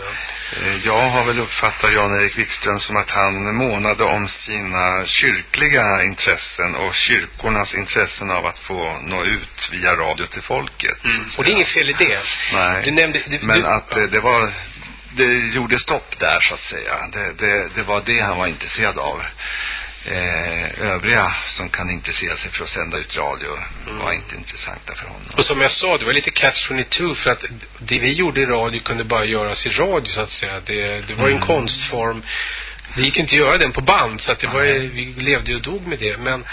Eh, Jag har väl uppfattat Jan-Erik Wikström som att han månade om sina kyrkliga intressen och kyrkornas intressen av att få nå ut via radio till folket. Och det är inget fel i det. Nej. Du nämnde... Du, Men du, att eh, det var, det gjorde stopp där så att säga. Det, det, det var det han var intresserad av. Eh, övriga som kan intressera sig för att sända ut radio var inte intressanta för honom. Och som jag sa, det var lite catch 22 för att det vi gjorde i radio kunde bara göras i radio så att säga. Det, det var ju en Mm. konstform. Det gick inte att göra den på band så att det var Nej. vi levde ju och dog med det. Men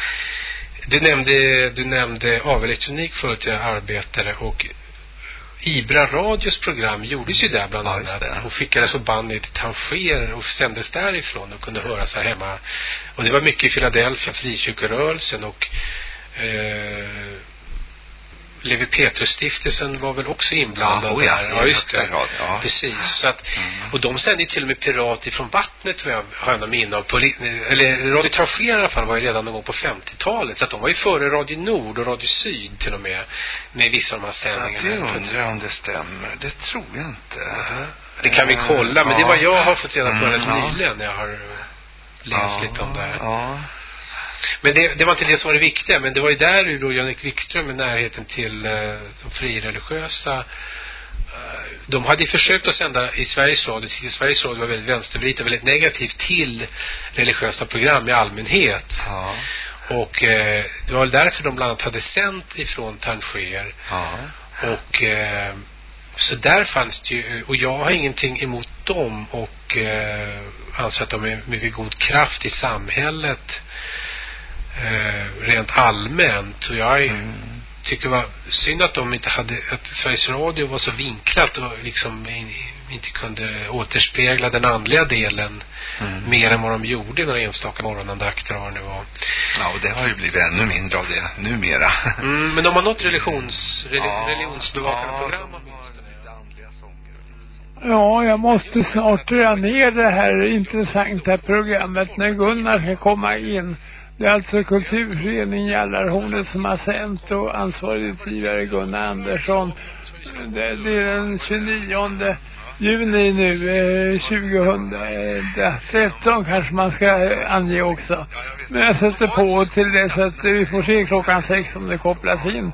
du nämnde, du nämnde avelektronik förut, jag arbetare och Ibra Radios program gjordes ju där bland Ja, just annat det. och skickades på band ner till Tanger och sändes därifrån och kunde höras här hemma. Och det var mycket i Philadelphia, frikyrkorörelsen och eh, Levi Petrus-stiftelsen var väl också inblandad Ja, oh ja, där. Ja, just det. grad, ja. Precis. Så att, Mm. och de sände till och med Pirat ifrån vattnet vad jag har jag minne av. Eller Radio Tanger i alla fall var ju redan någon gång på 50-talet. Så att de var ju före Radio Nord och Radio Syd till och med. Med vissa av de här Ja, sändningarna. det undrar jag om det stämmer. Det tror jag inte. Det kan vi kolla, men det är vad jag har fått reda på Mm, rätt ja. nyligen när jag har läst lite om det här. Ja. Men det, det var inte det som var det viktiga, men det var ju där då Jan-Erik Wikström i närheten till eh, de frireligiösa eh, de hade försökt att sända i Sveriges Radio, till Sveriges Radio var väldigt vänstervriden, väldigt negativt till religiösa program i allmänhet. Ja. Och eh, det var därför de bland annat hade sänt ifrån Tanger. Ja. Och eh, så där fanns det ju, och jag har ingenting emot dem och eh, anser att de är mycket god kraft i samhället eh, rent allmänt. Och jag Mm. tyckte det var synd att de inte hade, att Sveriges Radio var så vinklat och liksom in, inte kunde återspegla den andliga delen Mm. mer än vad de gjorde i några enstaka morgonandakter det nu var. Ja, och det har ju blivit ännu mindre av det numera. Mm, men de har något religions, reli, Ja. religionsbevakande Ja, program. har. Ja, jag måste snart dra ner det här intressanta programmet när Gunnar ska komma in. Det är alltså Kulturföreningen Jallarhornet som har sänt och ansvarig utgivare Gunnar Andersson. Det, det är den 29 juni nu, eh, 2013 kanske man ska ange också. Men jag sätter på till det så att vi får se klockan sex om det kopplas in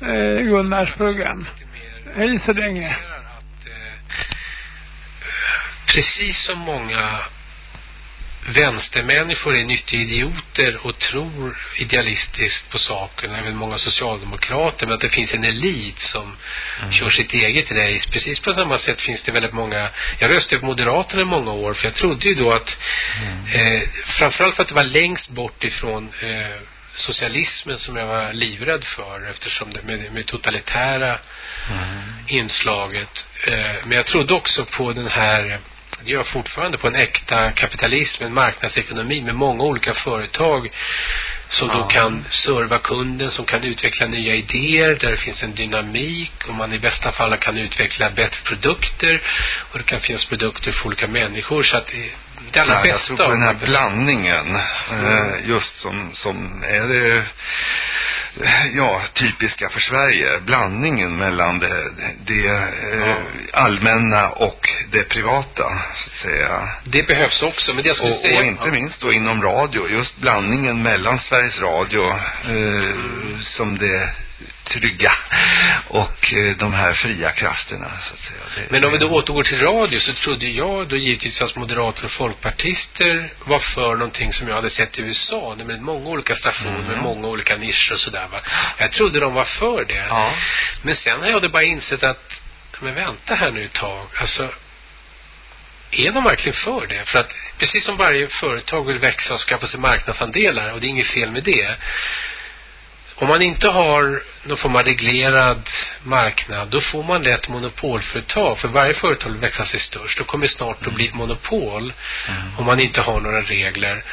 eh, Gunnars program. Hej så länge. precis som många vänstermänniskor är nyttiga idioter och tror idealistiskt på saken, även många socialdemokrater, men att det finns en elit som kör sitt eget race. Precis på samma sätt finns det väldigt många, jag röstade på Moderaterna i många år, för jag trodde ju då att, eh, framförallt för att det var längst bort ifrån eh, socialismen som jag var livrädd för eftersom det med, med totalitära inslaget. Eh, men jag trodde också på den här, gör jag fortfarande, på en äkta kapitalism, en marknadsekonomi med många olika företag som då Ja. kan serva kunden, som kan utveckla nya idéer, där det finns en dynamik och man i bästa fall kan utveckla bättre produkter och det kan finnas produkter för olika människor så att det, det allra Ja, jag bästa tror på den här det- blandningen. Eh, just som, som är det ja, typiska för Sverige. Blandningen mellan det, det eh, allmänna och det privata, så att säga. det behövs också, men det jag skulle Och, säga... och inte minst då inom radio, just blandningen mellan Sveriges Radio eh, som det trygga och eh, de här fria krafterna så att säga. Det, Men om vi då återgår till radio så trodde jag då givetvis att moderater och folkpartister var för någonting som jag hade sett i USA, nämligen många olika stationer, Mm. många olika nischer och sådär va. Jag trodde de var för det. Ja. Men sen har jag då bara insett att, men vänta här nu ett tag, alltså är de verkligen för det? För att precis som varje företag vill växa och skaffa sig marknadsandelar och det är inget fel med det. Om man inte har någon form av reglerad marknad, då får man lätt monopolföretag. För varje företag vill växa sig störst. Då kommer snart att bli ett monopol om man inte har några regler.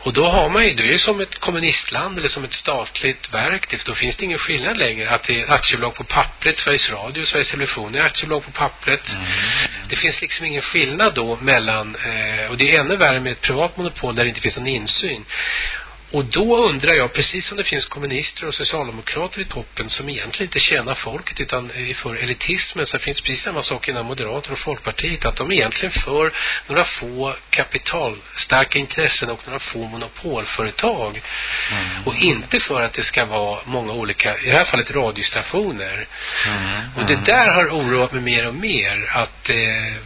Och då har man ju, det är ju som ett kommunistland eller som ett statligt verk. det- Då finns det ingen skillnad längre. Att det är aktiebolag på pappret, Sveriges Radio, Sveriges Television är aktiebolag på pappret. Det finns liksom ingen skillnad då mellan, eh, och det är ännu värre med ett privat monopol där det inte finns någon insyn. Och då undrar jag, precis som det finns kommunister och socialdemokrater i toppen som egentligen inte tjänar folket utan är för elitismen så finns precis samma sak inom Moderater och Folkpartiet att de egentligen för några få kapitalstarka intressen och några få monopolföretag. Och inte för att det ska vara många olika, i det här fallet radiostationer. Och det där har oroat mig mer och mer att eh,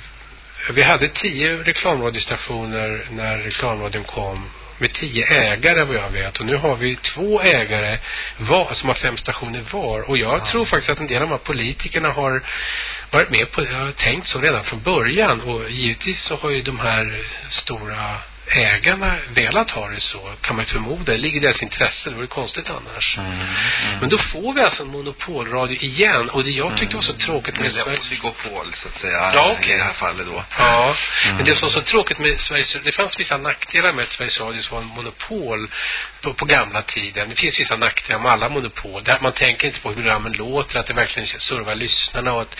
vi hade tio reklamradiostationer när reklamradion kom med tio ägare vad jag vet. Och nu har vi två ägare var, som har fem stationer var. Och jag tror faktiskt att en del av de här politikerna har varit med på har tänkt så redan från början. Och givetvis så har ju de här stora ägarna velat ha det så kan man ju förmoda, det ligger i deras intresse, det vore konstigt annars. Men då får vi alltså en monopolradio igen och det jag tyckte var så tråkigt med med Sveriges oligopol så att säga Ja, okej. i det här fallet då. Ja, Mm. men det som var så tråkigt med Sveriges Det fanns vissa nackdelar med att Sveriges Radio var en monopol på, på gamla tiden. Det finns vissa nackdelar med alla monopol. Där man tänker inte på hur programmen låter, att det verkligen servar lyssnarna och att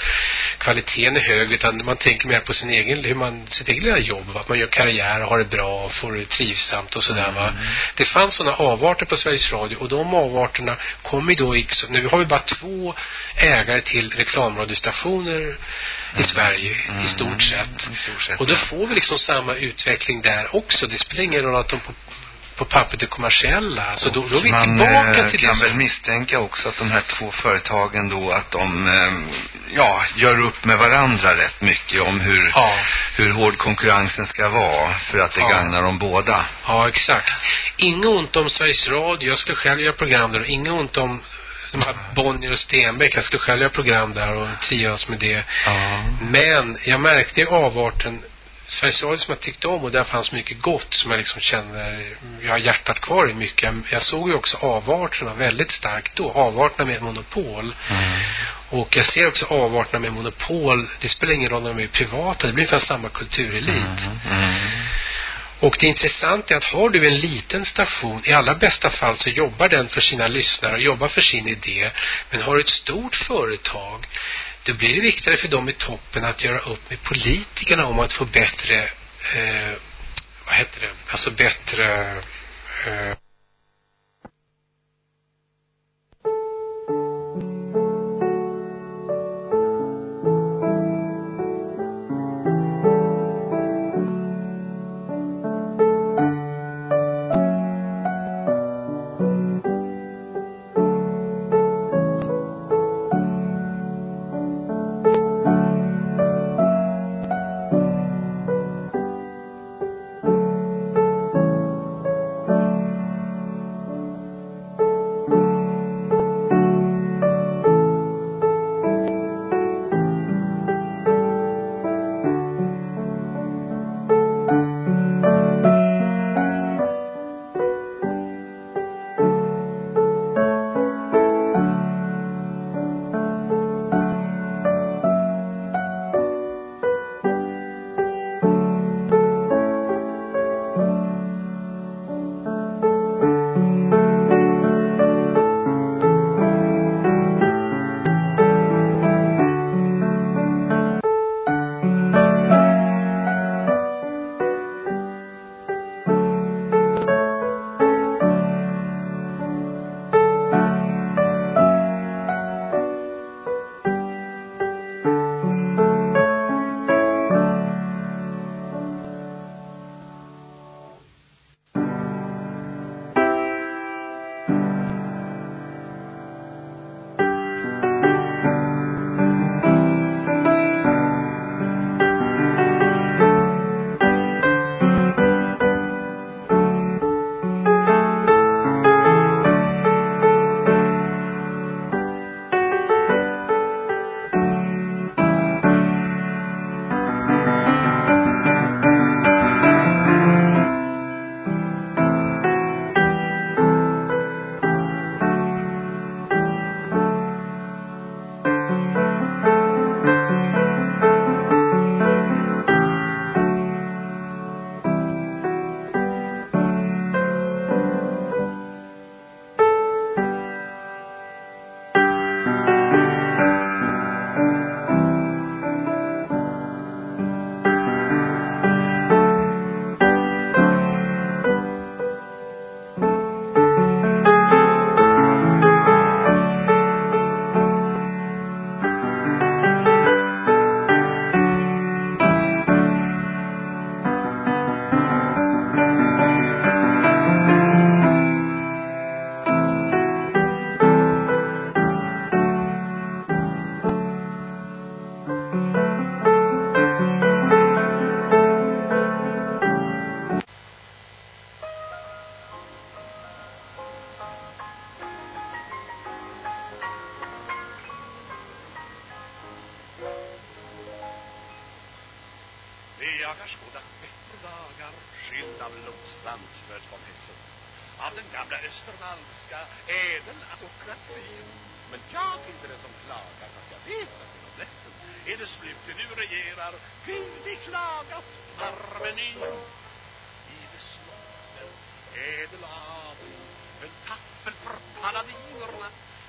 kvaliteten är hög, utan man tänker mer på sin egen, hur man, sitt eget lilla jobb, att man gör karriär och har det bra och får det trivsamt och sådär va. Det fanns sådana avarter på Sveriges Radio och de avarterna kommer då i, nu har vi bara två ägare till reklamradiostationer i Sverige i stort sett. I stort sett. Och då får vi liksom samma utveckling där också. Det spelar ingen roll att de på på pappret det kommersiella. Så då, då är vi Man tillbaka eh, till kan det. väl misstänka också att de här två företagen då att de eh, ja, gör upp med varandra rätt mycket om hur, Ja. hur hård konkurrensen ska vara för att det Ja. gagnar dem båda. Ja, exakt. Inget ont om Sveriges Radio. Jag skulle själv göra program där. och Inget ont om de här Bonnier och Stenbeck. Jag skulle själv göra program där och trivas med det. Ja. Men jag märkte avarten Sveriges Radio som jag tyckte om och där fanns mycket gott som jag liksom känner, jag har hjärtat kvar i mycket. Jag, såg ju också avarterna väldigt starkt då, avarterna med monopol. Mm. Och jag ser också avarterna med monopol, det spelar ingen roll om de är privata, det blir ungefär samma kulturelit. Mm. Mm. Och det intressanta är att har du en liten station, i allra bästa fall så jobbar den för sina lyssnare och jobbar för sin idé. Men har du ett stort företag, då blir det viktigare för dem i toppen att göra upp med politikerna om att få bättre, eh, vad heter det, alltså bättre eh,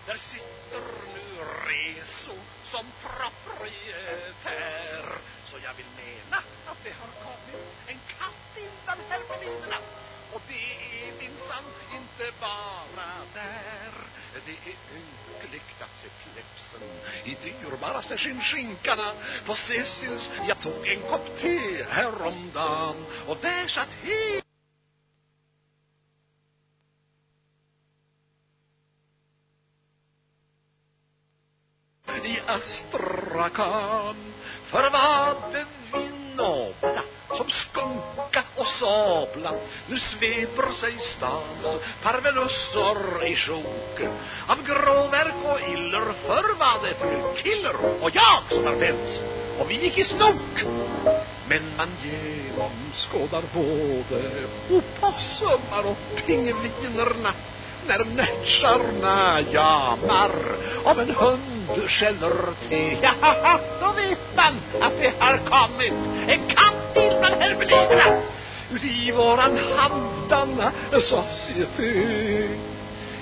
Där sitter nu Reso som proprietär. Så jag vill mena att det har kommit en katt in bland hermelinerna. Och det är minsann inte bara där. Det är ynkligt att se plepsen i dyrbaraste skinnskinkarna på Cecils. Jag tog en kopp te häromdagen och där satt helt orkan för vatten vi nobla som skunka och sabla nu sveper sig stans parvelussor i sjok. Av gråverk och iller förr var det frukiller och jag som är fälls och vi gick i snok. Men man genomskådar både opossumar och pingvinerna när närtsarna jamar om en hund skäller till. Ja, då vet man att det har kommit en katt bland hermelinerna ut i våran handan society.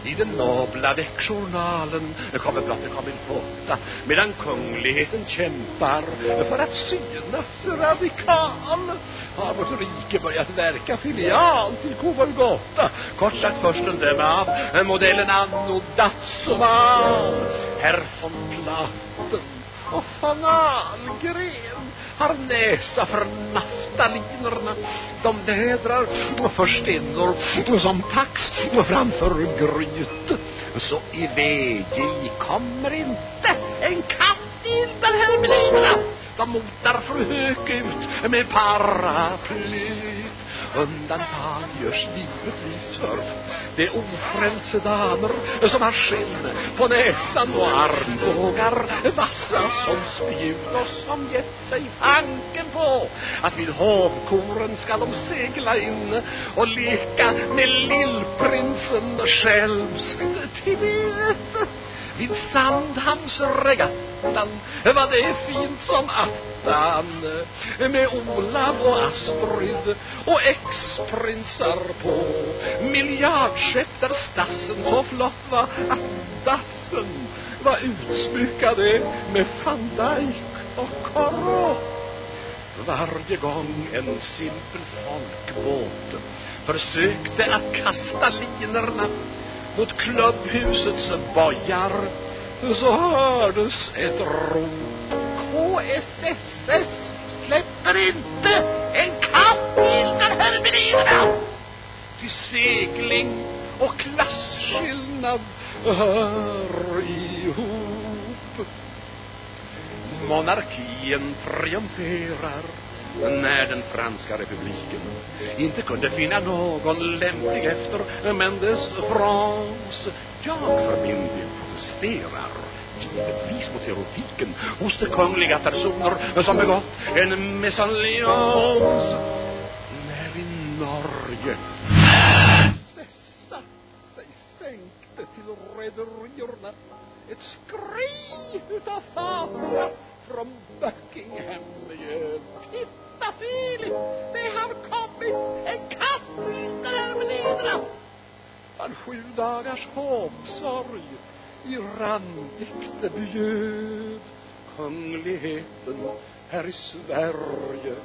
I den nobla veckjournalen kommer blott kommer fota medan kungligheten kämpar för att synas radikal. Har vårt rike börjat verka filial till Kovalgata kort sagt försten döma av modellen Anno Dazumal Herr von Platen och von Ahlgren har näsa för naftalinerna. De vädrar förstenor som tax framför gryt. Så i VJ kommer inte en katt in bland hermelinerna. De motar fru Höök ut med paraplyt. Undantag görs givetvis för de ofrälse damer som har skinn på näsan och armbågar vassa som spjut och som gett sig tanken på att vid hovkoren ska de segla in och leka med lillprinsen själv till vetet vid Sandhamnsregattan var det fint som attan med Olav och Astrid och ex-prinsar på. Miljardskepp där stassen så flott var att dassen var utsmyckade med Van Dijk och Corot. Varje gång en simpel folkbåt försökte att kasta linerna mot klubbhusets bojar så hördes ett rop KSSS släpper inte en katt bildar hermelinerna till segling och klasskillnad hör ihop. Monarkien triumferar när den franska republiken inte kunde finna någon lämplig efter Mendes France. Jag för min del protesterar givetvis mot erotiken hos de kungliga personer som begått en mesallians. När i Norge dessa sig sänkte till rederierna ett skri utav fasa från Buckingham ljöd. Titta Filip, det har kommit en katt in där hermelinerna. Var sju dagars hovsorg i Randikte bjöd kungligheten här i Sverige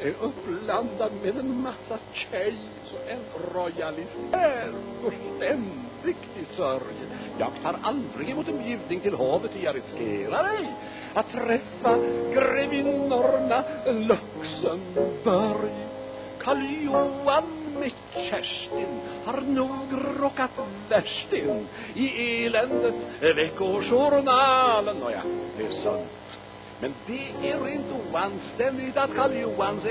är uppblandad med en massa tjej så en royalist är ständigt i sörj. Jag tar aldrig emot en bjudning till hovet, jag riskerar ej att träffa grevinnorna Luxemburg. Karl Johan med Kerstin har nog råkat värst in i eländet Veckojournalen. Nåja, det är sunt. Men det är rent oanständigt att Karl Johans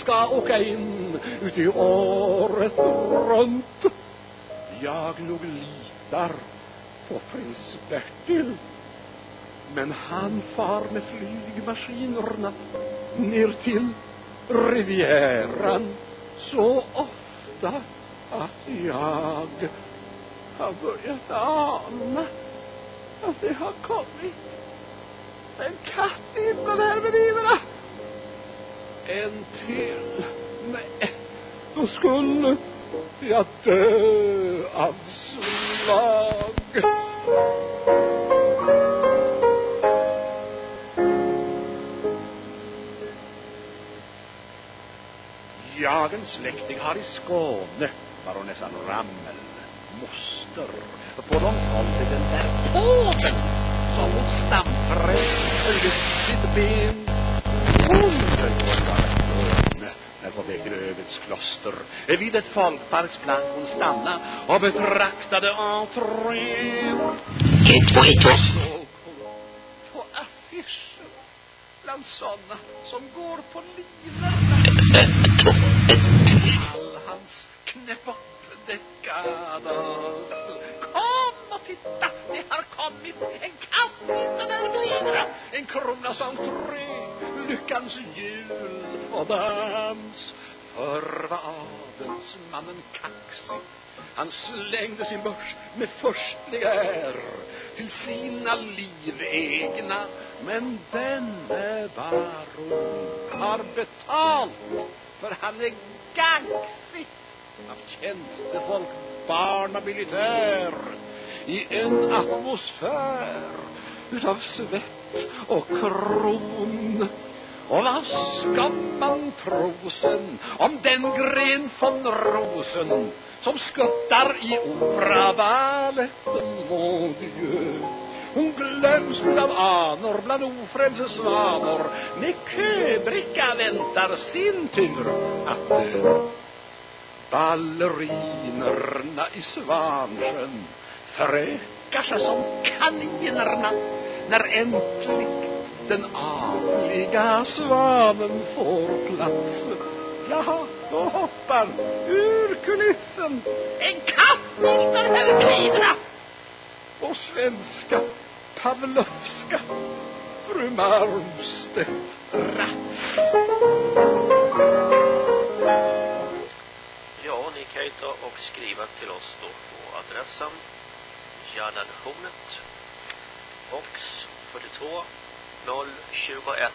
ska åka in ut i året runt. Jag nog litar på prins Bertil. Men han far med flygmaskinerna ner till Rivieran så ofta att jag har börjat ana att det har kommit en katt in bland hermelinerna. En till. Nej, då skulle jag dö av slag. Jag en släkting har i Skåne, baronessan Rammel, moster, på de håll till den där påven som mot stamfräs lyftigt ben. Att vara död när på väg Grövets kloster vid ett folkparksplan hon stanna och betraktade entrén. Ett, två, ett, två. På affischen bland sådana som går på linorna Ett, två, ett. all hans knäpp upp och titta, det har kommit en katt där glider En kronas entré, lyckans jul och dans. Förr var adelsmannen kaxig han slängde sin börs med förstliga är till sina livegna. Men denne baron har betalt för han är gaxig av tjänstefolk, barn och militär i en atmosfär utav svett och kron. Och vad ska man tro sen om den gren från rosen som skuttar i operabaletten Mon Dieu hon glöms av anor bland ofrälse svanor. Med köbricka väntar sin tur att dö. Ballerinerna i Svansjön Förökar sig som kaninerna När äntligen den adliga svanen får plats. Ja, då hoppar ur kulissen en katt där herrgliderna och svenska Pavlovska fru Malmstedt. Ja, ni kan ju ta och skriva till oss då på adressen Jallarhornet box 42 021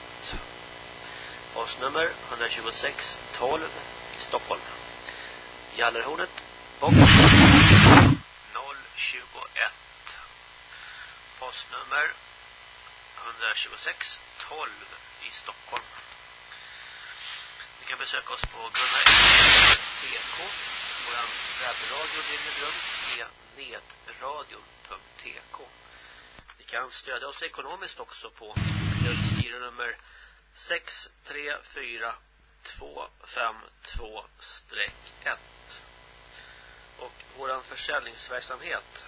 postnummer 126 12 i Stockholm Jallarhornet box 021 postnummer 126 12 i Stockholm. Ni kan besöka oss på gunnar.tk vår webbradio dygnet runt är ni kan stödja oss ekonomiskt också på nummer 634252-1 och våran försäljningsverksamhet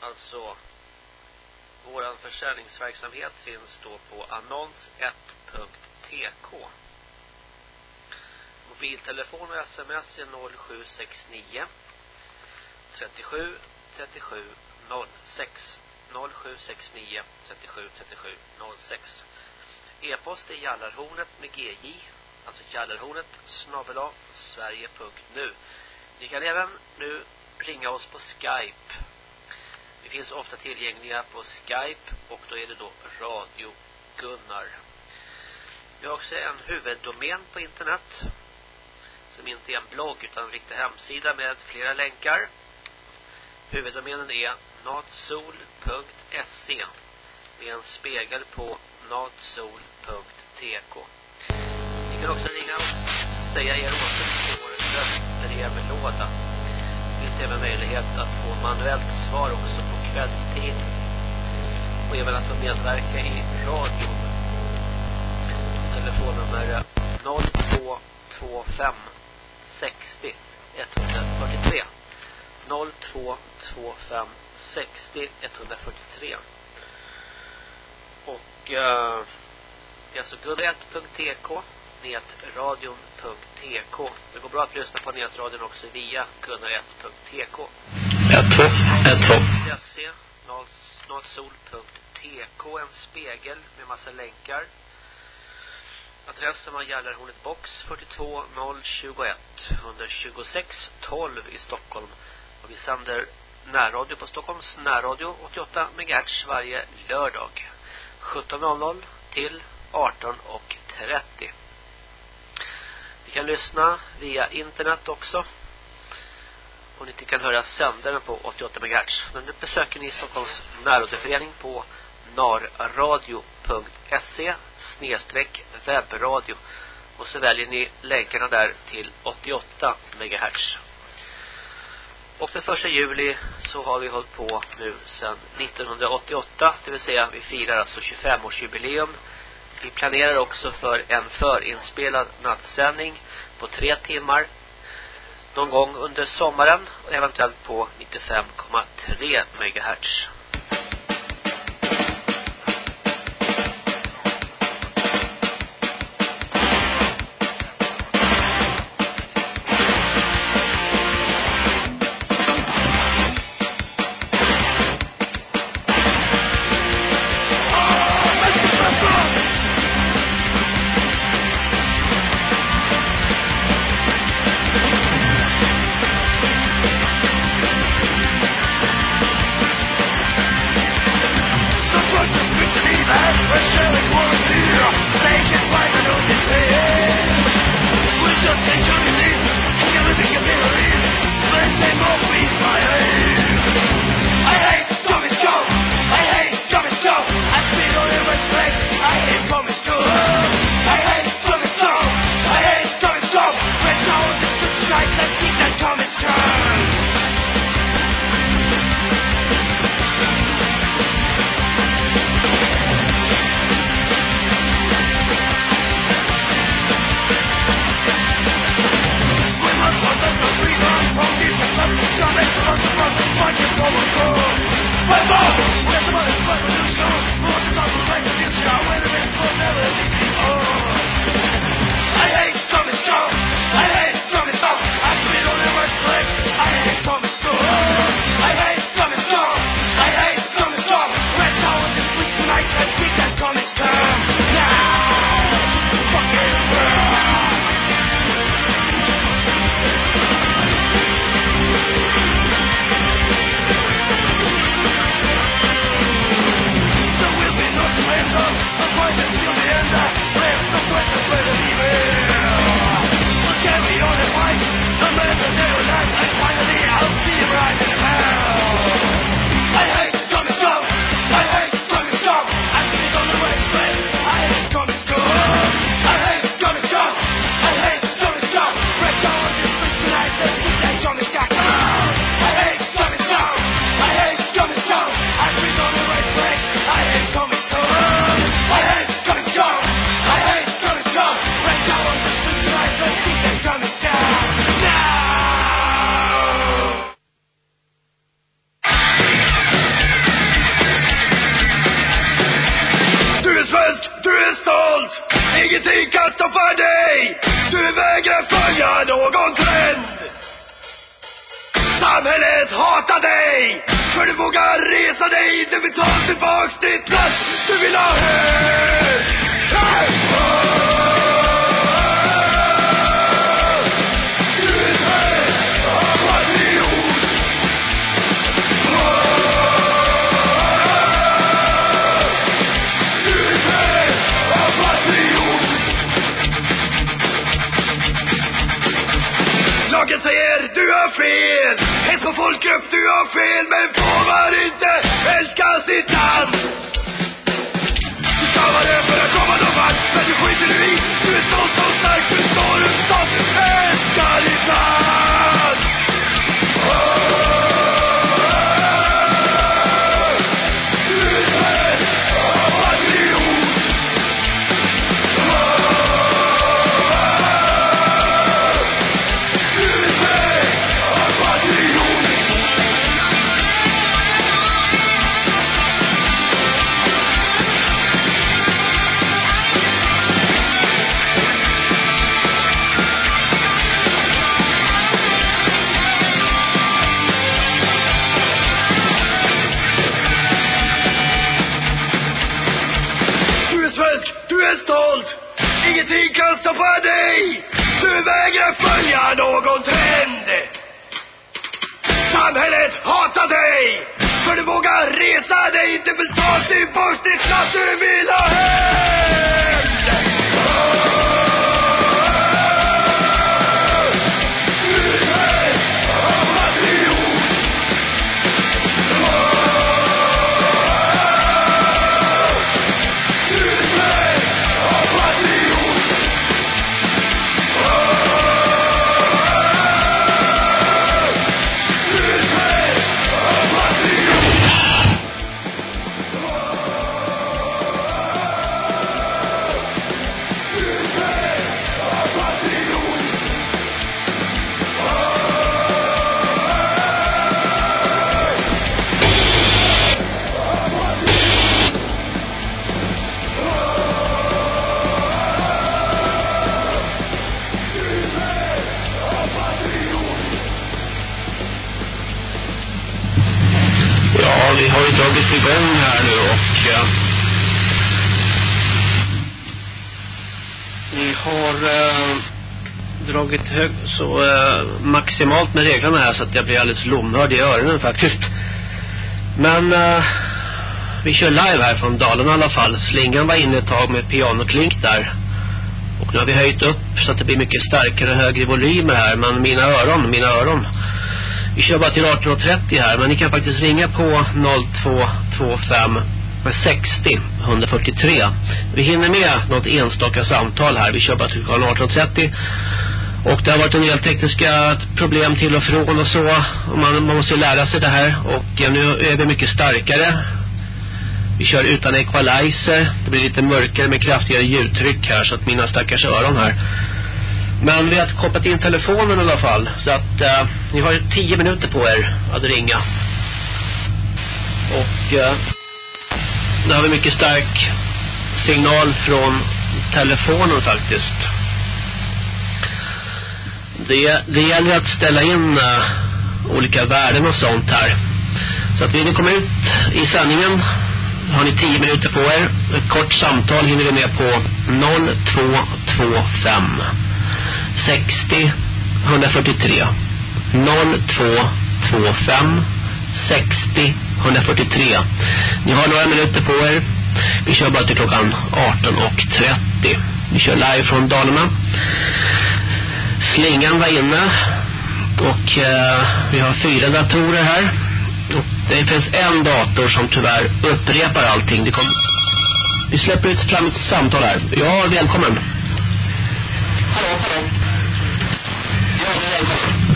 alltså våran försäljningsverksamhet finns då på annons1.tk mobiltelefon och sms är 0769 37 37 06 0769 37 37 06 e-post är jallarhornet med gj alltså jallarhornet snabbela sverige.nu ni kan även nu ringa oss på Skype. Vi finns ofta tillgängliga på Skype och då är det då Radio Gunnar. Vi har också en huvuddomän på internet som inte är en blogg utan en riktig hemsida med flera länkar huvuddomänen är natsol.se med en spegel på natsol.tk Ni kan också ringa och säga er åsikt på vår röstbrevlåda. Det finns även möjlighet att få manuellt svar också på kvällstid. Och även att få medverka i radion. Telefonnummer 0225 60 143 0225 60 143 och uh, det är alltså gunnar1.tk netradion.tk det går bra att lyssna på netradion också via gunnar1.tk Se natsol.tk en spegel med massa länkar. Adressen var Gällarhornet box 42021 126 12 i Stockholm och vi sänder närradio på Stockholms närradio 88 MHz varje lördag 17.00 till 18.30. Ni kan lyssna via internet också. Och ni kan höra sändaren på 88 MHz. Men nu besöker ni Stockholms närradioförening på narradio.se webbradio. Och så väljer ni länkarna där till 88 MHz. Och den första juli så har vi hållit på nu sedan 1988. Det vill säga vi firar alltså 25-årsjubileum. Vi planerar också för en förinspelad nattsändning på tre timmar. Någon gång under sommaren. Eventuellt på 95,3 MHz. Inte betalt din försteklass, du vill ha hög har eh, dragit hög, så eh, maximalt med reglerna här så att jag blir alldeles lomhörd i öronen faktiskt. Men eh, vi kör live här från Dalarna i alla fall. Slingan var inne ett tag med pianoklink där. Och nu har vi höjt upp så att det blir mycket starkare och högre volymer här. Men mina öron, mina öron. Vi kör bara till 18.30 här. Men ni kan faktiskt ringa på 0225 med 60 143. Vi hinner med något enstaka samtal här. Vi kör bara till 18.30. Och det har varit en del tekniska problem till och från och så. Man, man måste lära sig det här. Och eh, nu är vi mycket starkare. Vi kör utan equalizer. Det blir lite mörkare med kraftigare ljudtryck här så att mina stackars öron här. Men vi har kopplat in telefonen i alla fall. Så att eh, ni har ju tio minuter på er att ringa. Och eh, nu har vi mycket stark signal från telefonen faktiskt. Det, det gäller att ställa in uh, olika värden och sånt här. Så att vill ni komma ut i sändningen har ni 10 minuter på er. Ett kort samtal hinner vi med på 0225 60 143 0225 60 143 Ni har några minuter på er. Vi kör bara till klockan 18.30. Vi kör live från Dalarna. Slingan var inne och eh, vi har fyra datorer här. Och det finns en dator som tyvärr upprepar allting. Det kom... Vi släpper ut fram ett samtal här. Ja, välkommen. Hallå, hallå. Ja, är välkommen.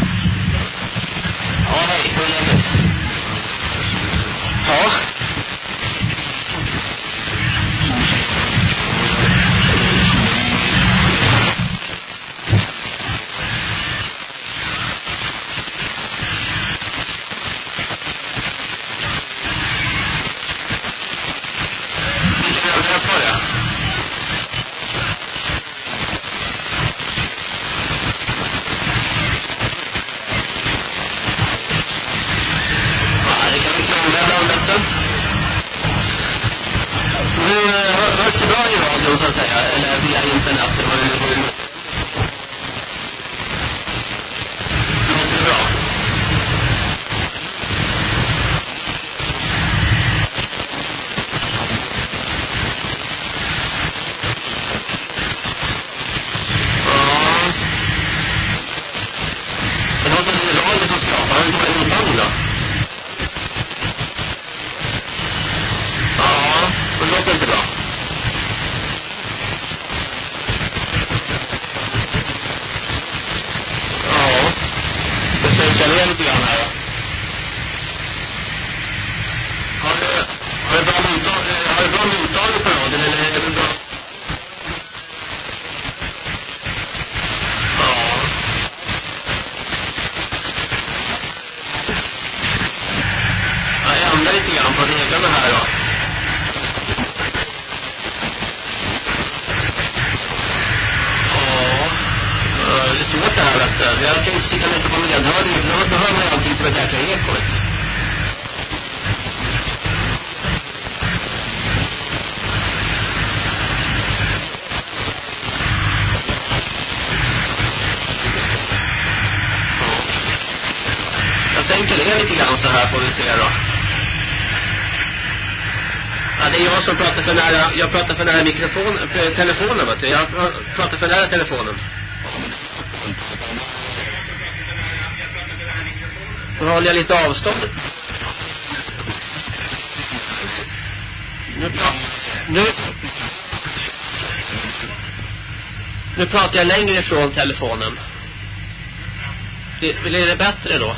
Pratar jag längre ifrån telefonen. Det, blir det bättre då?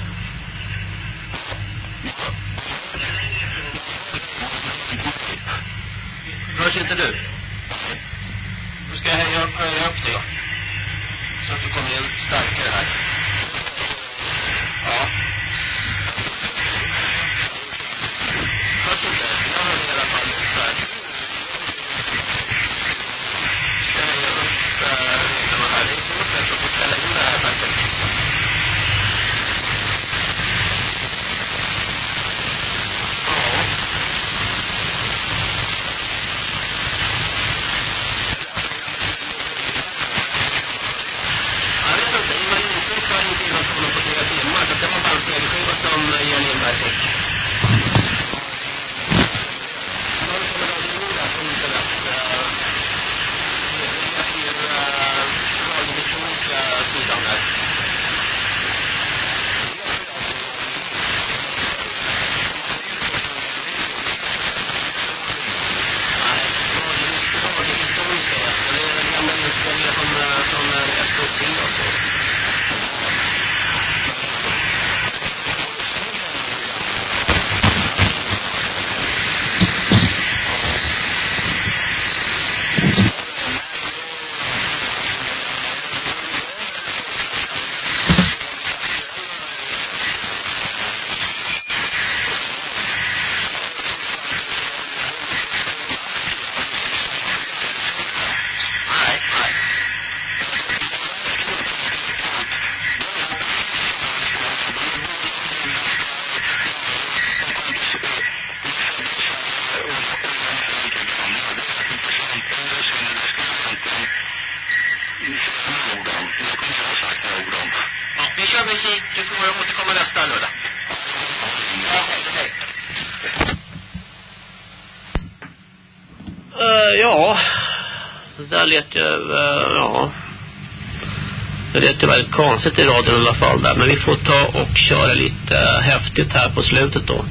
Väldigt konstigt i radion i alla fall där. Men vi får ta och köra lite häftigt här på slutet då.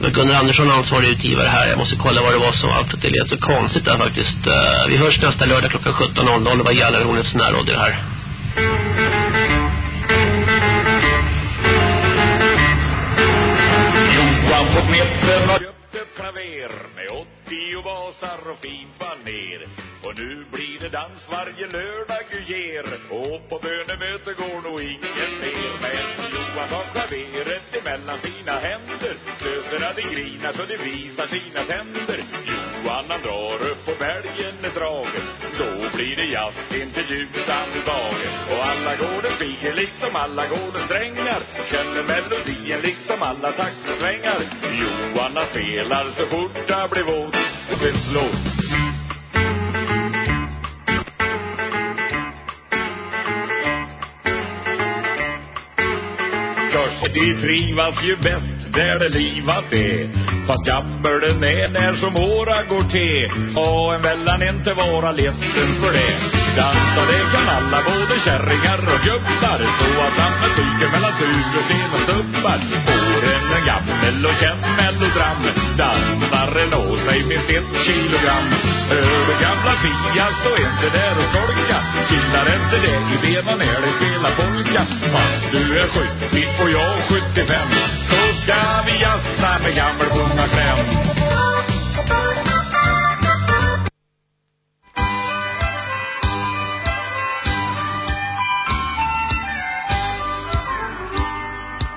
Men Gunnar Andersson ansvarig utgivare här. Jag måste kolla vad det var som var att det lät så konstigt där faktiskt. Eh, vi hörs nästa lördag klockan 17.00 vad gäller Hornets närradio här. Johan på smeten har köpt ett klaver med 80 basar och fint ner. Och nu blir det dans varje lördag du ger. Och på bönemöte går nog ingen mer. Men Johan har klaveret emellan sina händer. Söstrarna de grinar så de visar sina tänder. Johan han drar upp på bälgen ett drag. Då blir det jazz intill ljusan dag. Och alla går det liksom alla går det strängar. Känner melodien liksom alla taktsvängar. Johan han spelar så fort det blir våt. Det de trivas ju bäst där det livat är. Fast gammal den är när som åra går till. Och en vällan inte vara ledsen för det. Dansa det kan alla, både kärringar och gubbar. Så att han tycker mellan tur och sten och stubbar. Får en gammel och känd mellodram. Dansaren å sig minst ett kilogram. Över gamla Pia stå inte där och skolka. Killar efter det i benen när de spelar polka. Fast du är 70 och jag 75. Så ska vi jassa med gammelbonnakräm.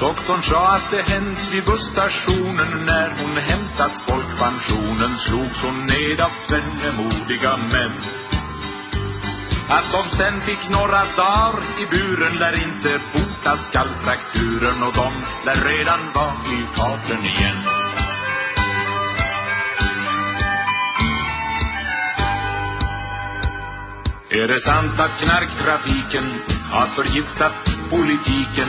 Doktorn sa att det hänt vid busstationen när hon hämtat folkpensionen slogs hon ned av tvenne modiga män. Att de sen fick några dagar i buren lär inte bota skallfrakturen och de lär redan vara i farten igen. Är det sant att knarktrafiken har förgiftat politiken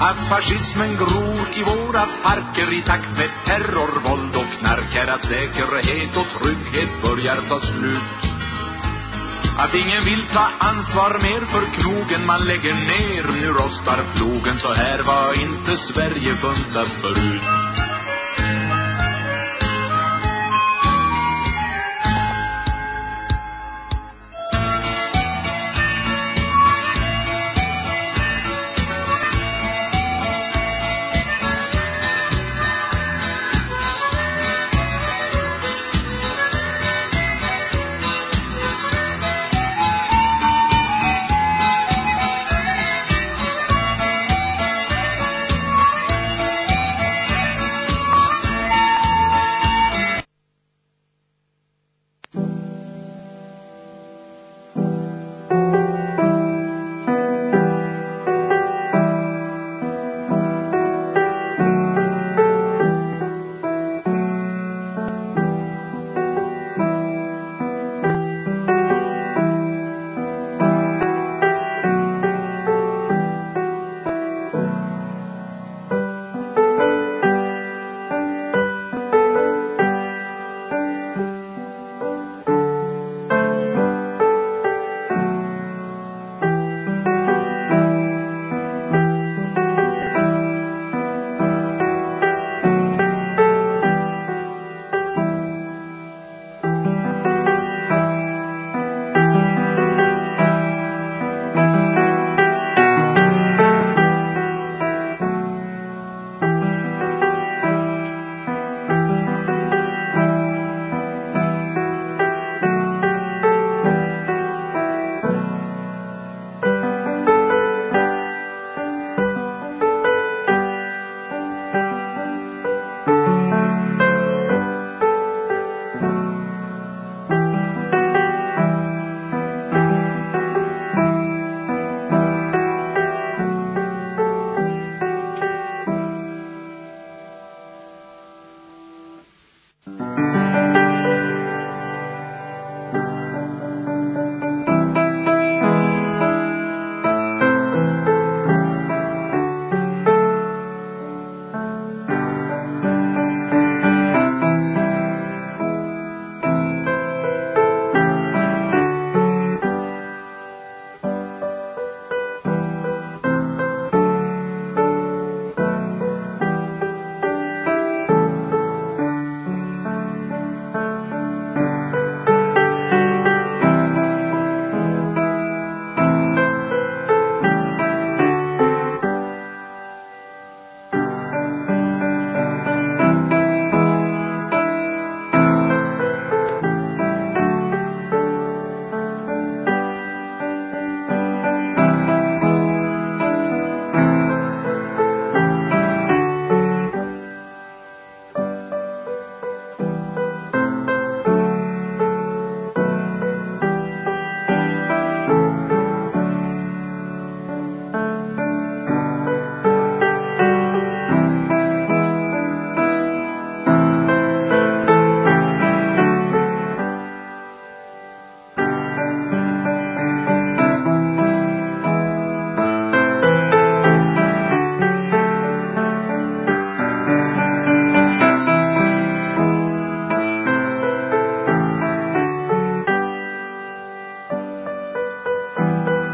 att fascismen gror i våra parker i takt med terror, våld och knark är att säkerhet och trygghet börjar ta slut. Att ingen vill ta ansvar mer för knogen man lägger ner. Nu rostar plogen, så här var inte Sverige funtat förut.